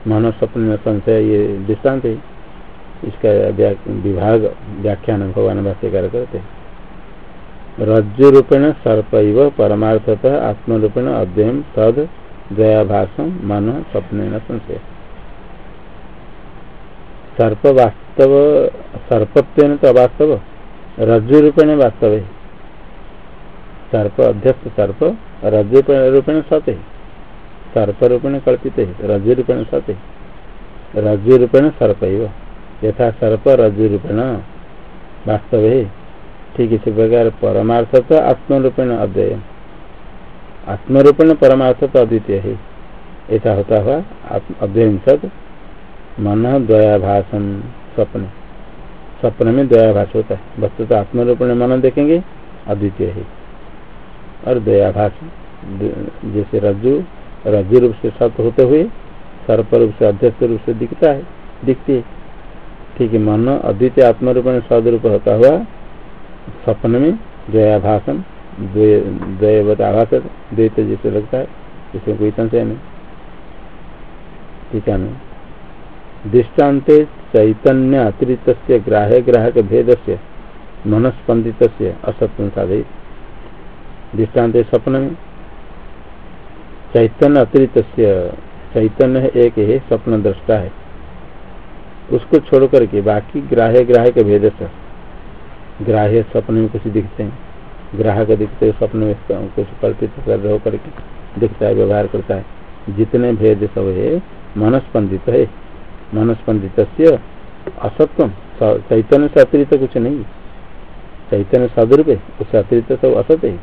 मन स्वप्न संशय ये दृष्टांत है, इसका विभाग व्याख्यान भगवान भाष्यकार करते रज्जु रूपेण सर्प परमार्थतः आत्मरूपेण अध्ययन तद दयाभाषम मन स्वप्न संशय। सर्प वास्तव सर्पत्व तो अवास्तव रज्जु रूपेण वास्तव है। सर्प अध्यक्ष सर्प रज्जु रूपेण सत है। सर्प रूपेण कल्पित है। रज्जु रूपेण सत है। रज्जु रूपेण सर्प यथा सर्प रज्जु रूपेण वास्तव। है ठीक इसी प्रकार परमार्थ तो आत्मरूपेण अध्यय आत्मरूपेण परमार्थ तो अद्वितीय है। ऐसा होता हुआ अध्ययन सद मन द्वयाभाषम स्वप्न। स्वप्न में द्वयाभाष होता है। वस्तु तो आत्मरूपेण मन देखेंगे, अद्वितीय है। और दयाभास जैसे रज्जु रज्जु रूप से सत्य होते हुए, सर्प रूप से अध्यक्ष रूप से दिखता है, दिखती है। ठीक है, मन अद्वितीय आत्मरूप में सदरूप होता हुआ स्वप्न में दयाभाषण द्वैवत आभास द्वैत जैसे लगता है, इसमें कोई संशय नहीं। ठीक है दृष्टांत चैतन्य अतिरिक्त ग्राह्य ग्राहक भेद से मनस्पंदित असत्व साधित दृष्टांत स्वप्न में चैतन्य अतिरिक्त चैतन्य एक है स्वप्न दृष्टा है। उसको छोड़ करके बाकी ग्राह्य ग्राह्य के भेद से ग्राह्य स्वप्न में कुछ दिखते हैं। ग्राहक दिखते हैं स्वप्न में कुछ कल्पित कर रहे होकर के दिखता है, व्यवहार करता है। जितने भेद सब है, मनस्पंदित है। मनस्पंदित असत्व चैतन्य से अतिरिक्त कुछ नहीं। चैतन्य सदरूप है उससे अतिरिक्त सब असत है।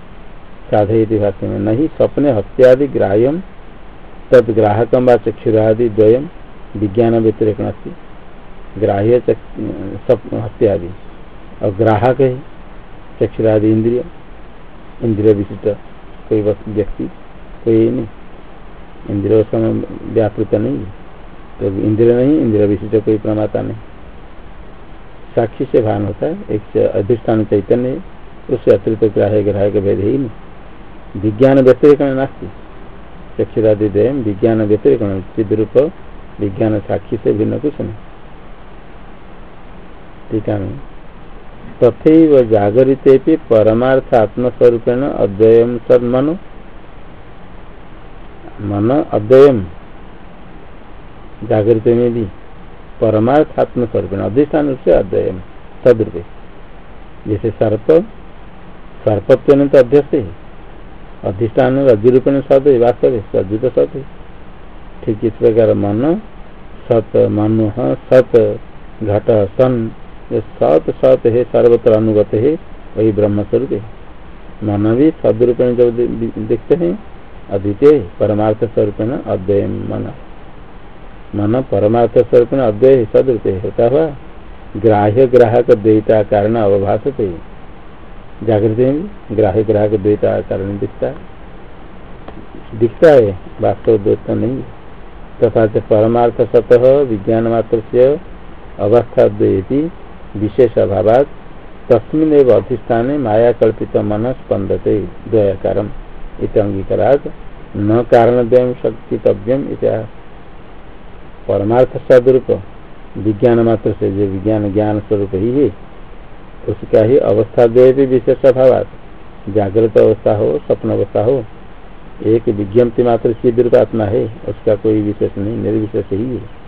साधयती भाष्य में नहीं स्वप्ने हत्यादि ग्राह्यम तद ग्राहकम व चक्षुरादि द्वयम विज्ञान व्यतिरिक ग्राह्य हत्यादि। और ग्राहक है, चक्षुरादि इंद्रिय इंद्रिय विशिष्ट कोई व्यक्ति, कोई नहीं इंद्रिय समय व्यापृत नहीं। तो इंद्रिय नहीं इंद्रिय विशिष्ट कोई प्रमाता नहीं। साक्षी से भान होता है, एक अधिष्ठान चैतन्य उससे अतिरिक्त ग्राह्य ग्राह्य भेद ही नहीं। विज्ञान व्यतिरिकण नास्ती। चक्षुरादिदय विज्ञान व्यतिरिकण चिद रूप विज्ञान साक्षी से भिन्न कुछ नहीं ठीक है तथे जागरिते परमार्थ आत्मस्वरूपेण अद्वयम सदमनो मन अद्वयम। जागृत में भी परमार्थात्म स्वरूप अधिष्ठान रूप से अद्वय सदरूपे जैसे सर्प सर्पत्व तो अध्यक्ष है। अधिष्ठान रज्जु रूपेण सद है, वास्तव है सत है। ठीक इस प्रकार मन, सत मनु सत घट सन सत सत है, सर्वत्र अनुगत है, वही ब्रह्म स्वरूप है। मन भी सदरूपेण जब देखते हैं, अद्वितीय परमार्थ स्वरूप अद्वय मन। मन परमार्थ स्वरूप अद्वय सदरूप होता हुआ ग्राह्य ग्राहक द्वैता कारण अवभाष जागृति में भी ग्राह्य ग्राहक द्वैता कारण दिखता है। दिखता है, वास्तव द्वैत नहीं तथा च परमार्थ सतह विज्ञान मात्र से अवस्था द्वयती विशेष अभाव तस्मिन अधिष्ठान माया कल्पित मन स्पंदते द्वयाकारम। इत अंगीकारात न कारण द्वय शक्तिव्यम इतिहास परमार्थ सदरूप। विज्ञान मात्र से, जो विज्ञान ज्ञान स्वरूप ही है उसका ही अवस्था द्वय भी विशेष अभाव जागृत अवस्था हो, स्वप्न अवस्था हो। एक विज्ञप्ति मात्र शिविर आत्मा है, उसका कोई विशेष नहीं, निर्विशेष ही है।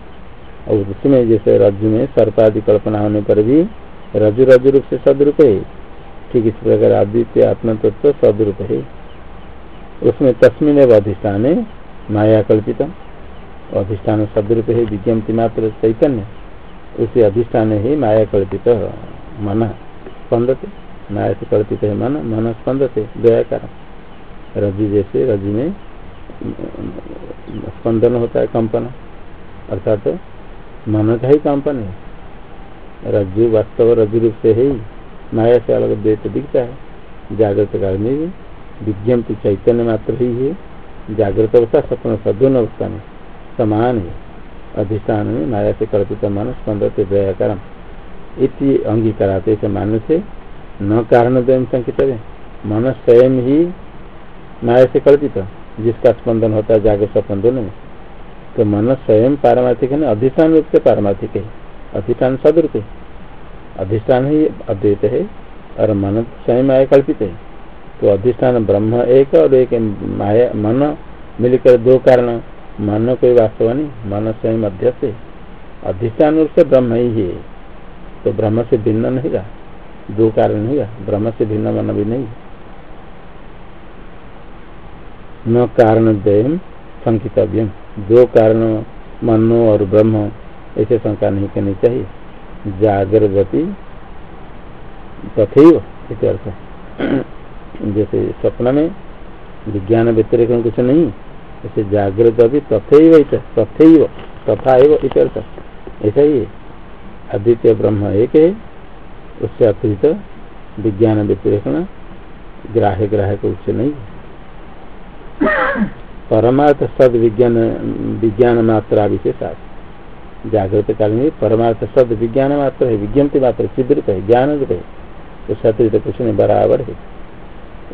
और उसमें जैसे रज्जु में सर्पादि कल्पना होने पर भी रजु रजु रूप से सदरूप है। ठीक इस प्रकार आदित्य आत्म तत्व सदरूप है। उसमें तस्मिन एवं अधिष्ठान है माया कल्पित अधिष्ठान सदरूप है, विज्ञप्ति मात्र चैतन्य। उसे अधिष्ठान ही, माया कल्पित, मन। स्पंदते। माया से कल्पित है मन मन स्पंदते। दयाकार रजु जैसे रजु में, स्पंदन होता है कंपन। अर्थात तो मन का ही कंपन है। रज्जु वास्तव रज्जु रूप से ही माया से अलग द्वैत दिखता है। जागृत काल में भी विज्ञप्ति चैतन्य मात्र ही है। जागृत अवस्था सपन सदुन अवस्था में समान है। अधिष्ठान में माया से कल्पित मन स्पंदते दयाकारम इति अंगीकाराते से मान से न कारण संकित मन स्वयं ही माया से कल्पित, जिसका स्पंदन होता है जागृत दोनों में। तो मन स्वयं पारमार्थिक है ना? अधिष्ठान रूप से पारमार्थिक है। अधिष्ठान सदरूप है। अधिष्ठान ही अद्वैत है, और मन स्वयं माया कल्पित है। तो अधिष्ठान ब्रह्म एक और एक माया, मन मिलकर दो कारण। मन कोई वास्तव नहीं, मन स्वयं अध्यक्ष है। अधिष्ठान रूप से ब्रह्म ही है। तो ब्रह्म से भिन्न नहीं रहा। दो कारण नहीं रहा। ब्रह्म से भिन्न मन भी नहीं। न कारण द्वयम संकितव्यम। दो कारण मनो और ब्रह्म, ऐसे शंका नहीं करनी चाहिए। जागृति तथे अर्थ जैसे स्वप्न में विज्ञान व्यतिरिक कुछ नहीं, ऐसे जागृत अभी तथैव तथैव, तथा एवं इत्यर्थ ऐसा ही। अद्वितीय ब्रह्म एक है, उससे अतिरिक्त विज्ञान व्यतिरिक ग्राह्य ग्राह्य को उच्च नहीं परमार्थ सद विज्ञान विज्ञान मात्रा विशेषात जागृत काल में परमार्थ सद विज्ञान मात्र है विज्ञप्ति मात्र सिद्ध है, ज्ञान रूप है उससे अतिरिक्त कुछ नहीं, बराबर है।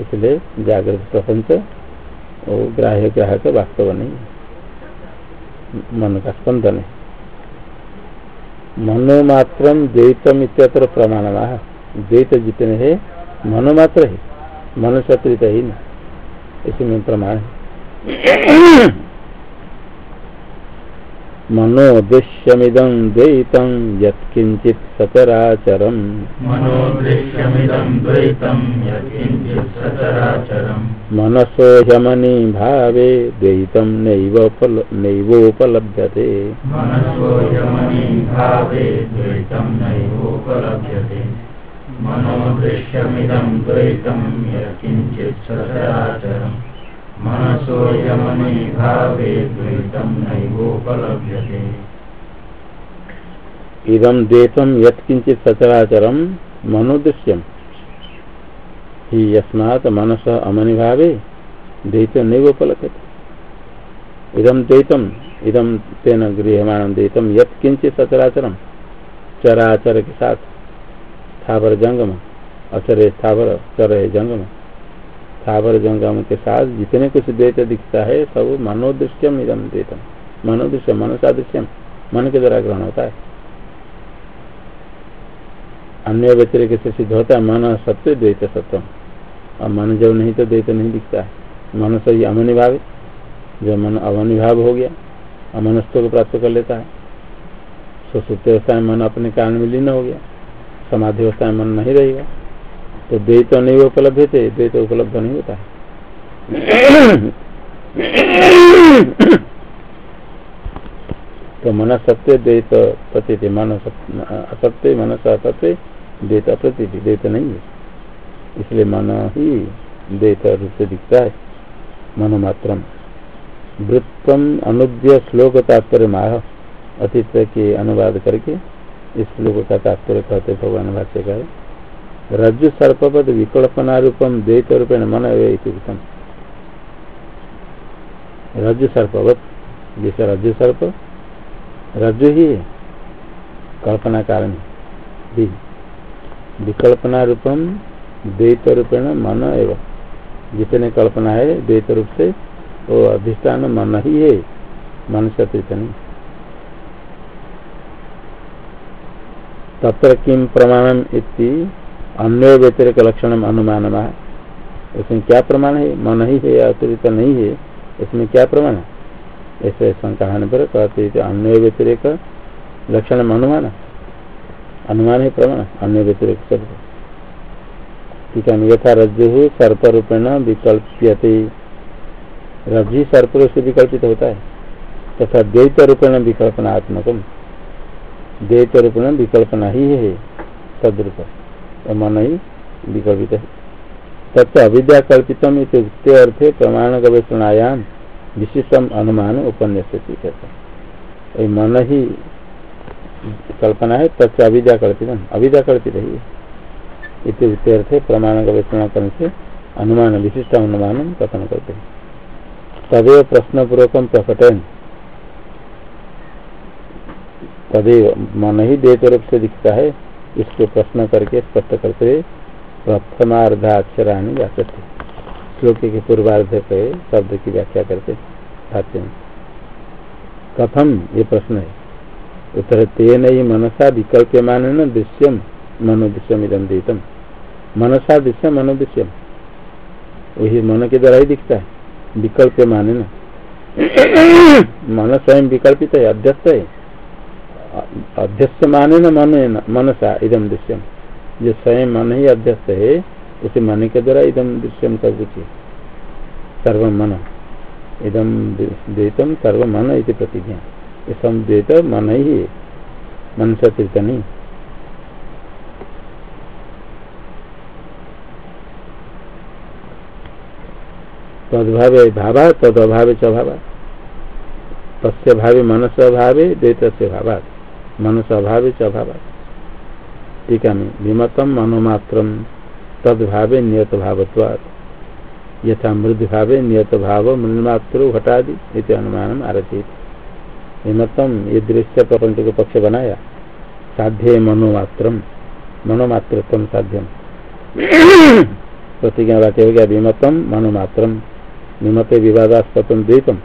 इसलिए जागृत प्रपंच और ग्राह्य ग्राहक वास्तव नहीं मन का स्पंदन है। मनोमात्र द्वैतम इतर प्रमाण द्वैत जितने है, मनोमात्र है। मन ही न। इसमें प्रमाण है। मनोदृश्यमिदं द्वैतं यत्किञ्चित् सचराचरम्। मनोदृश्यमिदं द्वैतं यत्किञ्चित् सचराचरम्। मनसो ह्यमनि भावे द्वैतं नैवोपलभ्यते। मनसो ह्यमनि भावे द्वैतं नैवोपलभ्यते। मनोदृश्यमिदं द्वैतं यत्किञ्चित् सचराचरम्। इदम द्वैतम यत्किंचित सचराचरम मनोदृश्यम। ही यस्मात् मनस अमनि भावे द्वैत नैवोपलभ्यते। इदम द्वैतम इदम तेन गृहमाण द्वैतम यत्किंचित सचराचरम चराचर के साथ। स्थावर जंगम अचर स्थावर चर जंगम स्थावर जंगम के साथ जितने कुछ द्वैत दिखता है, सब मनोदृश्यम इदम द्वैतम मनोदृश्य मन सादृश्यम मन के द्वारा ग्रहण होता है। अन्य व्यतिरिक से सिद्ध होता है, मन सत्य द्वैत सत्यम। और मन जब नहीं तो द्वैत नहीं दिखता है। मन सही अमनिभाव। जब मन अवनिभाव हो गया अमनस्थ को प्राप्त कर लेता है। सुसुप्त अवस्था में मन अपने कारण में लीन हो गया। समाधि अवस्था में मन नहीं रहेगा। तो द्वैत नहीं उपलब्ध थे द्वैत उपलब्ध नहीं होता तो मन सत्य द्वैत प्रती मन असत्य मन असत्य द्वैत अप्रती द्वैत नहीं है। इसलिए मन ही द्वैत रूप से दिखता है मनोमात्र वृत्तम अनुद्य श्लोक तात्पर्य माह, अतीत के अनुवाद करके इस श्लोक का तात्पर्य कहते भगवान भाष्य का रज्जु सर्पद विकल्पना रूपम द्वैत रूपेण मन उत्तम रज्जु सर्पवत, जैसे रज्जु सर्प, रज्जु ही कल्पना कारण भी विकल्पना रूपम द्वैत रूपेण मन एवं। जितने कल्पना है, द्वैत रूप से वो अधिष्ठान मन ही है मन से अतिरिक्त तत्र किम प्रमाण इति अन्य व्यतिरिक लक्षण अनुमान इसमें क्या प्रमाण है? मन ही है या अतिरिक्त नहीं है? इसमें क्या प्रमाण है? ऐसे शंका होने पर कहते अन्य व्यतिरिक लक्षण अनुमान अनुमान ही प्रमाण अन्य व्यतिरिक शब्द। ठीक है यथा रज्जु सर्प रूपेण विकल्प्यते। रज्जु सर्प रूप से विकल्पित होता है, तथा द्वैत रूपेण विकल्पनात्मक द्वैत रूपेण विकल्पना ही है सदरूप तो मन ही विकल्पित है तथा अविद्या कल्पित उक्त अर्थे प्रमाण गवेषणायाम विशिष्टम अनुमान उपन्यास मन ही कल्पना है तथा अविद्या कल्पित अविद्या कल्पित ही इत्यर्थ प्रमाण गवेषणा करने से अनुमान, विशिष्ट अनुमान कथन करते हैं तदेव प्रश्न पूर्वक प्रकटन तदेव मन ही देत रूप से दिखता है इसको प्रश्न करके स्पष्ट करते प्रथमार्धाक्षराणी व्याचते श्लोक के पूर्वार्ध के शब्द की व्याख्या करते में। कथम ये प्रश्न है। उत्तर तेन ही मनसा विकल्प मान दृश्यम मनोदृश्यम इदम मनसा दृश्य मनोदृश्यम। वही मन के द्वारा ही दिखता है। विकल्प माने न मन स्वयं विकल्पित है, अध्यस्त है। अध्यस्त माने न मन मनसा इदम दृश्यम जो स्वयं मन ही अध्यस्त है, उसे मन के द्वारा इदम दृश्यम कर कुछ सर्व मन। इदम द्वैतम सर्व मन इति प्रतिज्ञा। ये द्वैत मन ही है। मन से नहीं। तदभाव भावा तद अभाव च अभाव तस्य भावे मनस अभावे द्वैत से भावा मनस अभाव। च अभाव टीका में विमतम मनोमात्र तदभावे नियत भावत्वाद यथा मृद भावे नियत भाव मृणमात्र घटादि इति अनुमान आरचित। विमतम ये दृश्य प्रपंच को पक्ष बनाया, साध्य मनोमात्र मनोमात्र साध्यम। प्रतिज्ञा बात हो गया, विमतम मनोमात्रम, विमत विवादास्पतम द्वीतम।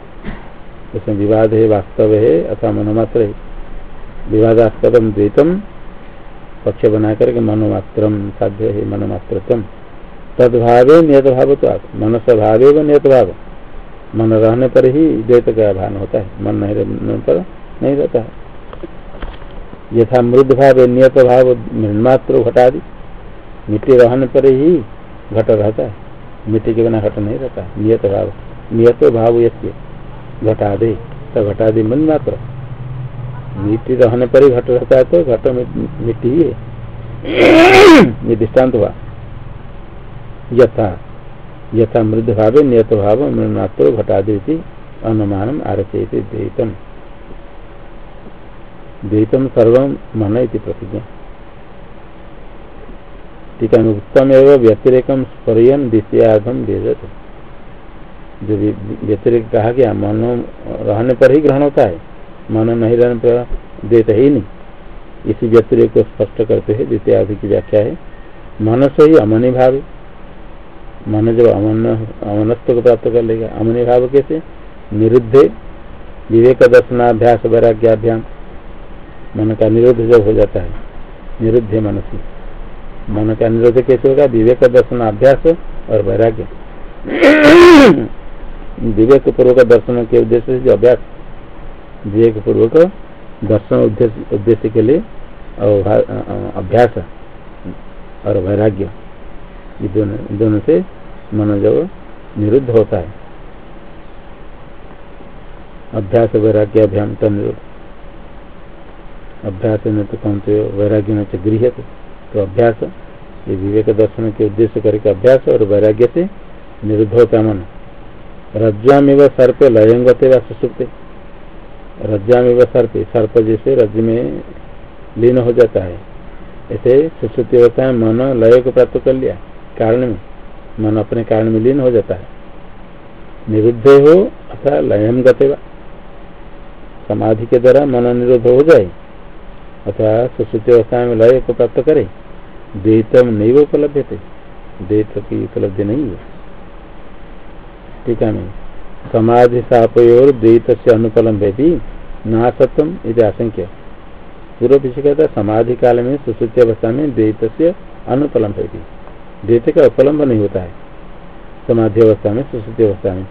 उसमें विवाद है वास्तव है, अथवा मनोमात्र है। विवादास्पदम द्वैतम। पक्ष बना करके मनोमात्र साध्य है मनोमात्रतम तदभावे नियत भाव तो आप मनस भावे व नियत भाव मन रहने पर ही द्वैत का भान होता है। मन नहीं रहने पर नहीं रहता है। यथा मृद भाव नियत भाव मृणमात्र घटा दी मिट्टी रहने पर ही घट रहता है। मिट्टी के बिना घट नहीं रहता। नियत भाव नियत भाव ये घटा दे तो घटा दे मन मिट्टी रहने पर ही घट रहता है तो घट मिट्टी ही ये दृष्टांत हुआ। यथा यथा मृद भाव नियत भाव मृणात्रो घटा देती अनुमान आरचयती द्वैतम। द्वैतम सर्व मन प्रतिज्ञा। टीका उत्तम एवं व्यतिरेकम स्परियन द्वितीयाधम भेजत जो व्यतिरिक कहा गया मन रहने पर ही ग्रहण होता है। मन नहीं रहने पर देते ही नहीं। इसी व्यतिरिक को स्पष्ट करते हैं, द्वितीय आदि की व्याख्या है। मन से ही अमनि भाव मन जब अमन, अमनत्व को प्राप्त कर लेगा, अमनि भाव कैसे? निरुद्ध विवेक दर्शनाभ्यास वैराग्याभ्याम। मन का निरोध जब हो जाता है, निरुद्ध मन से मन का निरोध कैसे होगा? विवेक दर्शन अभ्यास और वैराग्य। विवेक पूर्वक दर्शन के उद्देश्य से जो अभ्यास विवेक पूर्वक दर्शन उद्देश्य के लिए अभ्यास और वैराग्य। ये दोनों दोनों से मन जब निरुद्ध होता है। अभ्यास वैराग्य अभ्याम निरुद्ध अभ्यास न तो कौन तो वैराग्य न गृह तो अभ्यास, ये विवेक दर्शन के उद्देश्य करके अभ्यास और वैराग्य से निरुद्ध होता मन। रज्जामिव सर्प लयंगते व सुसुप्ते। रज्जामिव सर्प सर्प जैसे रज में लीन हो जाता है। ऐसे सुश्रुति होता है मन लय को प्राप्त कर लिया, कारण में मन अपने कारण में लीन हो जाता है। निरुद्ध हो अथवा लयम गते समाधि के द्वारा मन निरुद्ध हो जाए, अथवा सुश्रुति अवस्था में लय को प्राप्त करे, द्वैतम नहीं उपलब्ध थे द्वैत की उपलब्धि नहीं है ठीक है समाधि सापयोर द्वैत से अनुपलम्ब भी नासत्म यदि आशंक्य पूर्व पीछे कहता समाधि काल में सुश्रुति अवस्था में द्वैत से अनुपलम्ब है द्वैत का उपलम्ब नहीं होता है। समाधि अवस्था में सुश्रुति अवस्था में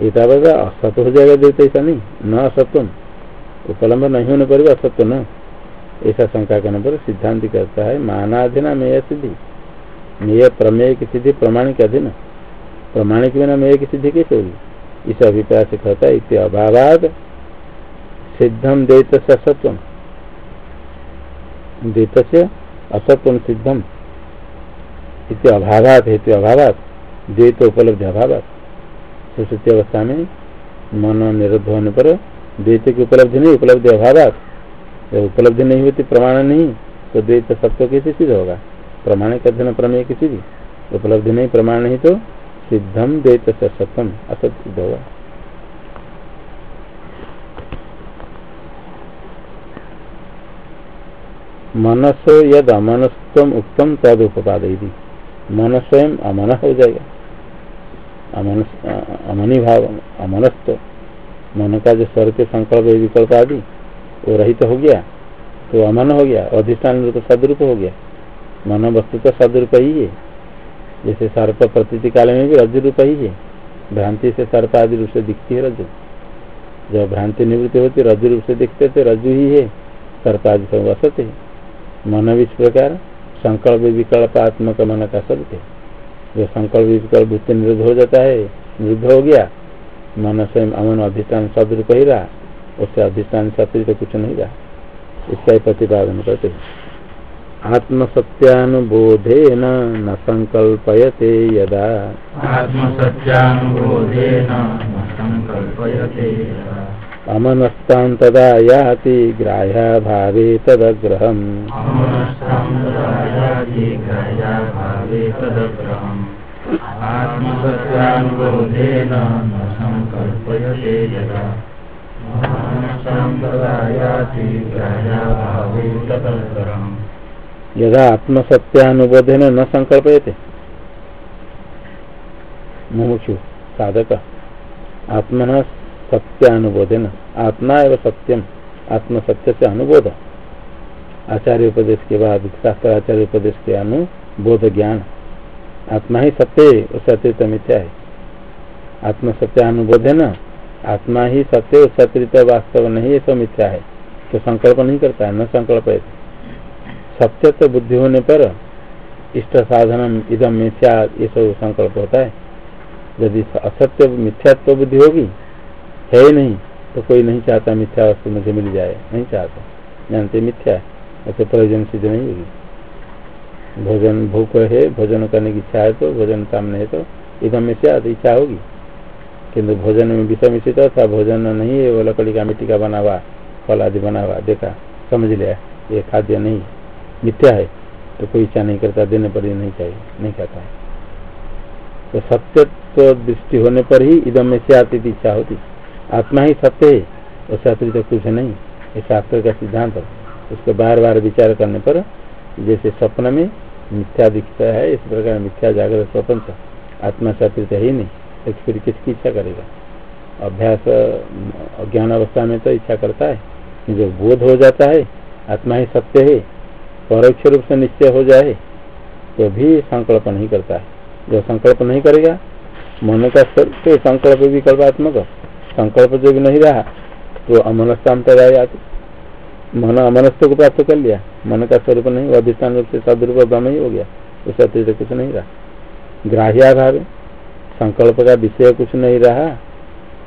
एतावत असत हो जाएगा द्वैत ऐसा नहीं। न असत्वम उपलम्ब नहीं होने पर भी असत्व न। ऐसा शंका करने पर सिद्धांत करता है, मानाधीना मेय सिद्धि। मेय प्रमेय की सिद्धि प्रमाणिक अधीन प्रमाणिक बिना मेय की सिद्धि कैसे होगी? इस अभिप्राय से कहता है इस अभावाद सिद्धम द्वैत से असत्व द्वैत से असत्व सिद्धम। इत अभावात हेतु अभावात द्वैत उपलब्धि अभावात सुश्रुति अवस्था में मन निरुद्ध होने पर द्वैत की उपलब्धि नहीं, उपलब्धि अभावात जब उपलब्धि नहीं होती, प्रमाण नहीं तो द्वैत सत्व कैसे सिद्ध होगा? प्रमाण का धन प्रमेय की सिद्धि। उपलब्धि नहीं, प्रमाण नहीं तो सिद्धम द्वैत से सत्यम असत सिद्ध मनसो यद अमनस्तम उत्तम तद उपादयी मन स्वयं अमन हो जाएगा। अमनी भाव अमनस्थ मन का जो स्वर के संकल्प विकल्प आदि वो रहित तो हो गया तो अमन हो गया। अधिष्ठान रूप सदरूप हो गया। मन वस्तु तो सदरूप ही है। जैसे सर्प प्रतीति काल में भी रज्जु रूप ही है। भ्रांति से सर्प आदि रूप से दिखती है रज्जु। जब भ्रांति निवृत्ति होती, रज्जु रूप से दिखते थे रज्जु ही है। सर्प आदि सब वसत। है मन भी इस प्रकार, संकल्प विकल्प आत्मक मन का है। जो संकल्प विकल्प वृत्ति निरुद्ध हो जाता है, निरुद्ध हो गया, मन स्वयं अमन अधिष्ठान सदरूप ही रहा, उससे अधिष्ठान से अतिरिक्त कुछ नहीं रहा। इसका ही प्रतिपादन करते आत्मसत्यानुबोधे न संकल्पयते यदा। आत्मसत्यानुबोधे संकल्पयते अमनस्तां तदा याति ग्राह्या भावे तदग्रहम्। आत्मसत्यानुबोधेन न संकल्पयते यदा। यदा आत्मसत्यानुबोधन न संकल्पयते। मुमुक्षु, साधक, आत्मन सत्यानुबोधन आत्मा एवं सत्यम आत्मसत्य से अनुबोध। आचार्य उपदेश के बाद शास्त्र आचार्य उपदेश के अनुबोध ज्ञान आत्मा ही सत्य सत्य मिथ्या है। आत्म सत्यानुबोधन आत्मा ही सत्य सत्रित वास्तव नहीं है सब मिथ्या है। तो संकल्प नहीं करता है, न संकल्प है सत्य तो बुद्धि होने पर इष्ट साधन इदम मिथ्या, ये सब संकल्प होता है। यदि असत्य मिथ्यात्व बुद्धि होगी, है ही नहीं तो कोई नहीं चाहता मिथ्या वस्तु मुझे मिल जाए। नहीं चाहता। जानते मिथ्या ऐसे प्रयोजन सिद्ध नहीं होगी। भोजन भूख है, भोजन करने की इच्छा है तो भोजन सामने है तो इदम मिथ्या इच्छा होगी। किंतु भोजन में विषय मिश्रित था, भोजन नहीं है, वो लकड़ी का मिट्टी का बना हुआ, फल आदि बना हुआ, देखा, समझ लिया, ये खाद्य नहीं। मिथ्या है तो कोई इच्छा नहीं करता, देने पर ही नहीं चाहिए, नहीं खाता है। तो सत्य तो दृष्टि होने पर ही इदम में से आती थी, इच्छा होती आत्मा ही सत्य है और उससे अतिरिक्त कुछ नहीं। ये शास्त्र का सिद्धांत उसको बार बार विचार करने पर जैसे स्वप्न में मिथ्या दिखता है, इस प्रकार मिथ्या जागृत स्वतंत्र आत्मा से अतिरिक्त ही नहीं तो फिर किसकी इच्छा करेगा? अभ्यास, अज्ञान अवस्था में तो इच्छा करता है। जो बोध हो जाता है, आत्मा ही सत्य है परोक्ष रूप से निश्चय हो जाए तो भी संकल्प नहीं करता है। जो संकल्प नहीं करेगा, मन का सत्य संकल्प विकल्पात्मक संकल्प जो भी नहीं रहा तो अमनस्ताम तक मन अमनस्थ को प्राप्त कर लिया, मन का स्वरूप नहीं अधिष्ठान रूप से सदरूप ब्रह्म ही हो गया उससे अतिरिक्त कुछ नहीं रहा। ग्राह्याभाव संकल्प का विषय कुछ नहीं रहा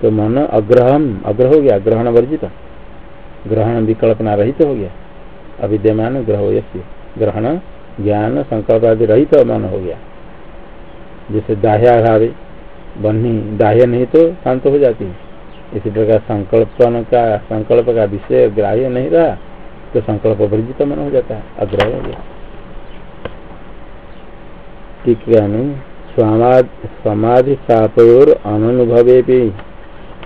तो मन अग्रहम, अग्रह हो गया, ग्रहण वर्जित। ग्रहण विकल्पना रहित हो गया। अविद्यमान ग्रह ग्रहण, ज्ञान, संकल्प आदि रहित मन हो गया। जैसे दाह्याभावे बन्ही, दाह्य नहीं तो शांत हो जाती है। इसी प्रकार संकल्पन का, संकल्प का विषय ग्राह्य नहीं रहा तो संकल्प वर्जित मन हो जाता है, अग्रह हो गया। टीका समाधि सापयोर अनुभवे भी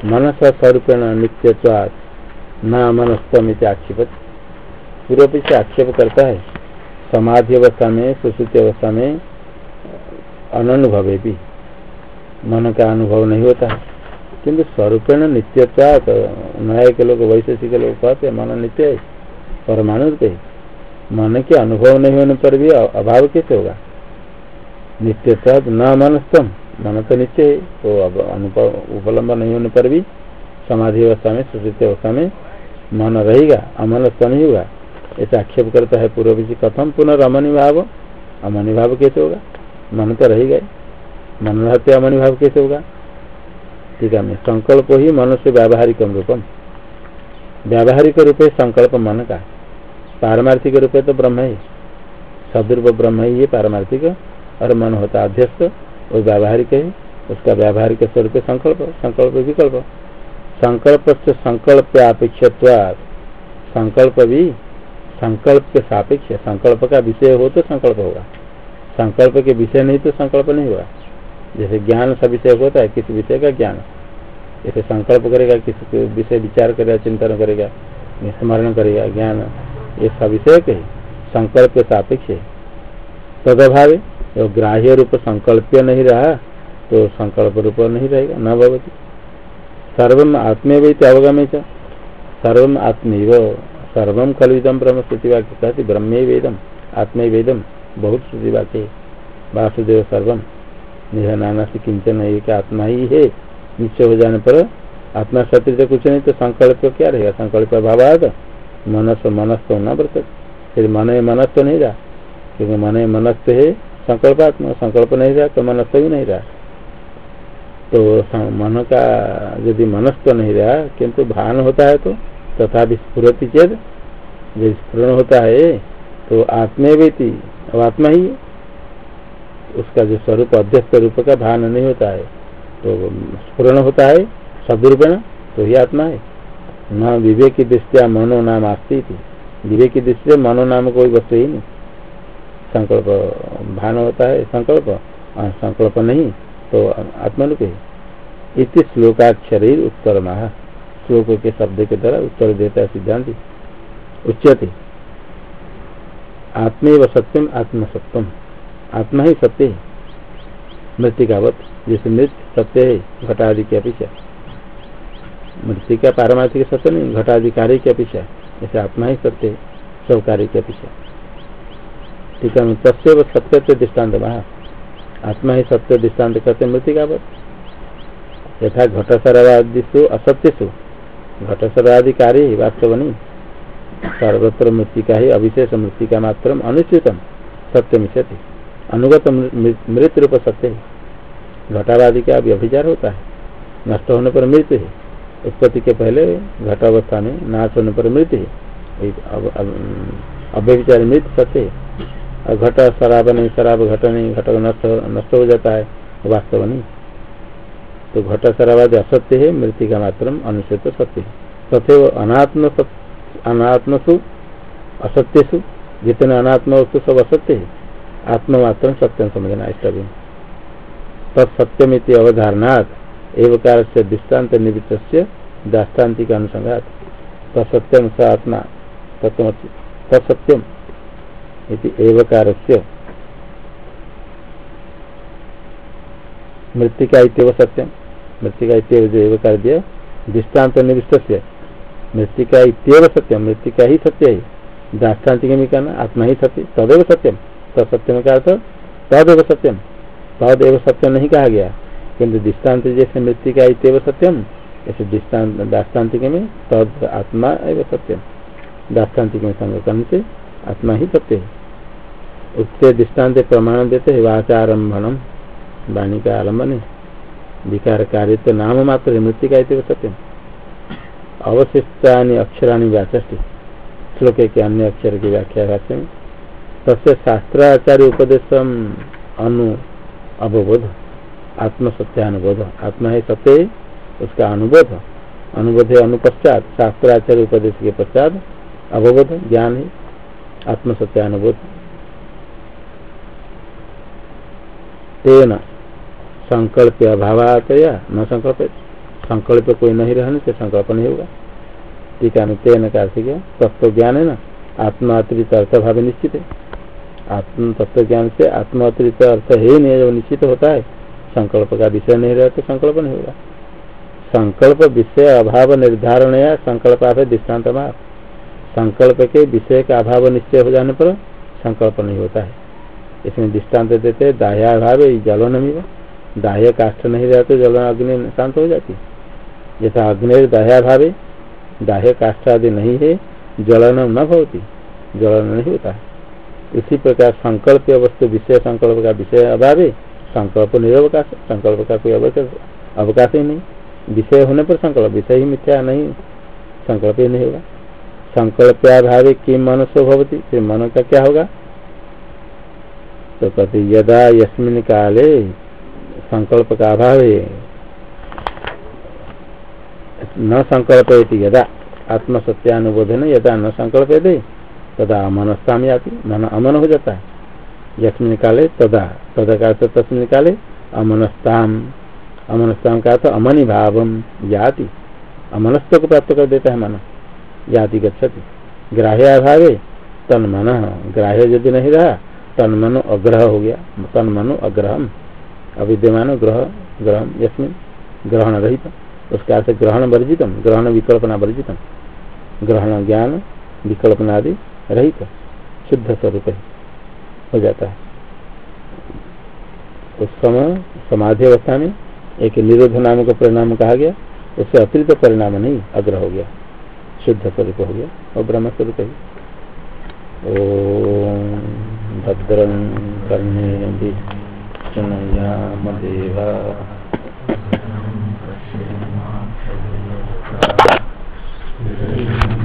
मनस स्वरूपेण नित्यत्वाद न मनस्तम आक्षेप पूर्व से आक्षेप करता है। समाधि अवस्था में सुश्रुति अवस्था में अनुभवे भी मन का अनुभव नहीं होता। है किंतु स्वरूपेण नित्यता न्याय के लोग, वैशेषिक लोग कहते मन नित्य है, परमाणु मन के अनुभव नहीं होने पर भी अभाव कैसे होगा? नित्यता न मनस्तम, मन तो नित्य है तो अनुभव उपलम्ब नहीं होने पर भी समाधि अवस्था में सुचित अवस्था में मन रहेगा, अमनस्थ नहीं होगा। ऐसा आक्षेप करता है पूर्व जी कथम पुनर्मनि भाव? अमनि भाव कैसे होगा? मन तो रहेगा मन रहते अमनि भाव कैसे होगा? ठीक है संकल्प ही मन से व्यावहारिक रूपम। व्यावहारिक रूप है संकल्प मन का। पारमार्थिक रूप तो ब्रह्म है। सदरूप ब्रह्म ही है पारमार्थिक। और मन होता अध्यस्त, वो व्यावहारिक है। उसका व्यावहारिक स्वरूप संकल्प। संकल्प विकल्प। संकल्प से संकल्प अपेक्ष संकल्प भी संकल्प के सापेक्ष संकल्प का विषय हो तो संकल्प होगा। संकल्प के विषय नहीं तो संकल्प नहीं होगा। जैसे ज्ञान सब विषय होता है, किसी विषय का ज्ञान? जैसे संकल्प करेगा, किसी विषय विचार करेगा, चिंतन करेगा, स्मरण करेगा, ज्ञान, ये सब विषय के संकल्प के सापेक्ष है। तदभाव ग्राह्य रूप संकल्प नहीं रहा तो संकल्प रूप नहीं रहेगा, न भवती। सर्वम आत्मेव अवगमे सर्वम आत्मेव सर्वम खलुदम ब्रह्म स्तुति वाक्य कहती ब्रह्मे वेदम आत्मे वेदम बहुत स्तुति वाक्य वासुदेव सर्वम निह नाना से किंचन एक आत्मा ही है। निश्चय हो जाने पर आत्मा सत्य से कुछ नहीं तो संकल्प क्या रहेगा? संकल्प अभाव आएगा मनस मनस्थ न बरत फिर मन मनस्थ नहीं रहा। क्योंकि मन मनस्थ है, संकल्प आत्मा। संकल्प नहीं रहा तो मनस्थ भी नहीं रहा। तो मन का यदि मनस्थ नहीं रहा, किंतु भान होता है तो तथा स्फुरती चेत जब स्फुरण होता है तो आत्मे भी आत्मा ही उसका जो स्वरूप अध्यक्ष रूप का भान नहीं होता है। तो स्फुरण होता है, सदरूपेण तो ही आत्मा है। न विवेक की दृष्टिया मनो नाम आस्ती थी। विवेक की दृष्टि से मनो नाम कोई वस्तु ही नहीं। संकल्प, भान होता है, संकल्प संकल्प नहीं तो आत्मरूप है। इति श्लोकाक्षर उत्तर महा श्लोक के शब्द के द्वारा उत्तर देता है सिद्धांत। उच्यते। आत्मेव सत्यम, आत्मसत्यम। आत्मा ही सत्य है। मृतिकावत जैसे मृत सत्य है, घटादि की अपेक्षा। मृतिका पारमार्थिक सत्य नहीं घटादि कार्य की अपेक्षा। जैसे आत्मा ही सत्य है सब कार्य की अपेक्षा। ठीक है तस्व सत्य दृष्टांत वहा आत्मा ही सत्य दृष्टांत करते मृतिकावत यथा घट सर्वादिशु असत्यसु। घट सर्वादि वास्तव नहीं। सर्वत्र मृतिका ही अविशेष मृत्यु का मात्र अनुचितम सत्य मिशति अनुगत मृत रूप सत्य है। घटावादि का व्यभिचार होता है। नष्ट होने पर मृत्यु है। उत्पत्ति के पहले घटावस्था में नाश होने पर मृत्यु है। अव्यभिचार मृत सत्य है। और घट शराब नहीं, शराब घट नहीं, घट नष्ट हो जाता है। वास्तव नहीं। तो घट शराबादि असत्य है, मृत्यु का मात्र अनुचित सत्य है। तथे अनात्म अनात्मसु असत्यसु, जितने अनात्म वस्तु सब असत्य है आत्ममात्र सत्यम समझना इष्टव्य तत्सत्यमित अवधारणात् एवकार से दृष्टांत निवृत्त से दाष्टान्तिक अनुसंघात तत्सत्यम स आत्मा तत्सत्यम एवकार से मृतिका इतव सत्यम। मृतिका इतव एवकार दिया दृष्टांत निविष्ट मृतिका इतव सत्यम मृतिका ही सत्य है। दाष्टान्तिक में कहना, आत्मा ही सत्य, तदेव सत्यम। सत्यम का अर्थ, तदेव सत्यम। तदेव सत्यम नहीं कहा गया। किंतु दृष्टांत जैसे मृत्यु का इतव सत्यम, ऐसे दृष्टांत, दाष्टान्तिक में तद आत्मा एवं सत्यम। दाष्टान्तिक में संग से आत्मा ही सत्य है। उससे दृष्टांत प्रमाण देते है वाणी का आलंबन है। विकार कार्य तो नाम मात्र मृत्यु का सत्य अवशिष्टा अक्षराणी व्याचष्टि श्लोक के अन्य अक्षर की व्याख्या भाष्य सबसे शास्त्राचार्य उपदेश अनु अवबोध। आत्म सत्यानुबोध आत्मा है सत्य, उसका अनुबोध। अनुबोध है अनुपश्चात। शास्त्राचार्य उपदेश के पश्चात अवबोध, ज्ञान है आत्म सत्यानुबोध तेना संकल्प अभावतया न संकल्प। संकल्प कोई नहीं रहने से संकल्प नहीं होगा। ठीक है तेन का क्या? तत्व ज्ञान है ना? आत्मा अतिरिक्त अर्थ भाव निश्चित है। आत्म तत्व ज्ञान से आत्मा अतिरिक्त अर्थ है नहीं, जब निश्चित होता है, संकल्प का विषय नहीं रहा तो संकल्प नहीं होगा। संकल्प विषय अभाव निर्धारण या संकल्प आप दृष्टांत संकल्प के विषय का अभाव निश्चय हो जाने पर संकल्प नहीं होता है। इसमें दृष्टांत देते दाह्या भाव जलो नमी दाह्य काष्ठ नहीं रहते जल अग्नि शांत हो जाती। जैसा अग्नि दाह्या भावे, दाह्य काष्ठ आदि नहीं है ज्वलन न भवती ज्वलन नहीं होता। इसी प्रकार संकल्प वस्तु विषय संकल्प का विषय अभाव, संकल्प निरवकाश, संकल्प का कोई अवकाश ही नहीं। विषय होने पर संकल्प, विषय ही मिथ्या नहीं, संकल्प ही नहीं होगा। संकल्प अभाव की मनुष्य भवती फिर मन का क्या होगा? तो कहते यदा यस्मिन काले संकल्प का अभाव है न संकल्प यदा आत्म सत्यानुबोधन यदा न संकल्प दे तदा अमनस्ता में आती मन अमन हो जाता है। यस्मिन काले तदा तदा का तो तस्मिन काले अमनस्ताम। अमनस्ताम का तो अमनि भाव याति। अमनस्थ को प्राप्त कर देता है मन। याति गच्छति। ग्राह्य अभाव तन मन ग्राह्य यदि नहीं रहा तन मनो अग्रह हो गया। तन मनो अग्रहम। अविद्यमान ग्रह ग्रहण यस्मिन ग्रहण रहित उसका अर्थ ग्रहण वर्जितम ग्रहण विकल्पना वर्जितम ग्रहण ज्ञान विकल्पना आदि रहित, शुद्ध स्वरूप हो जाता है। उस समय समाधि अवस्था में एक निरोध नाम का परिणाम कहा गया, उससे अतिरिक्त परिणाम नहीं अग्रह हो गया। शुद्ध स्वरूप हो गया, और ब्रह्म स्वरूप है। ओ भद्रं कर्णे दक्षिणयामदेव Thank you.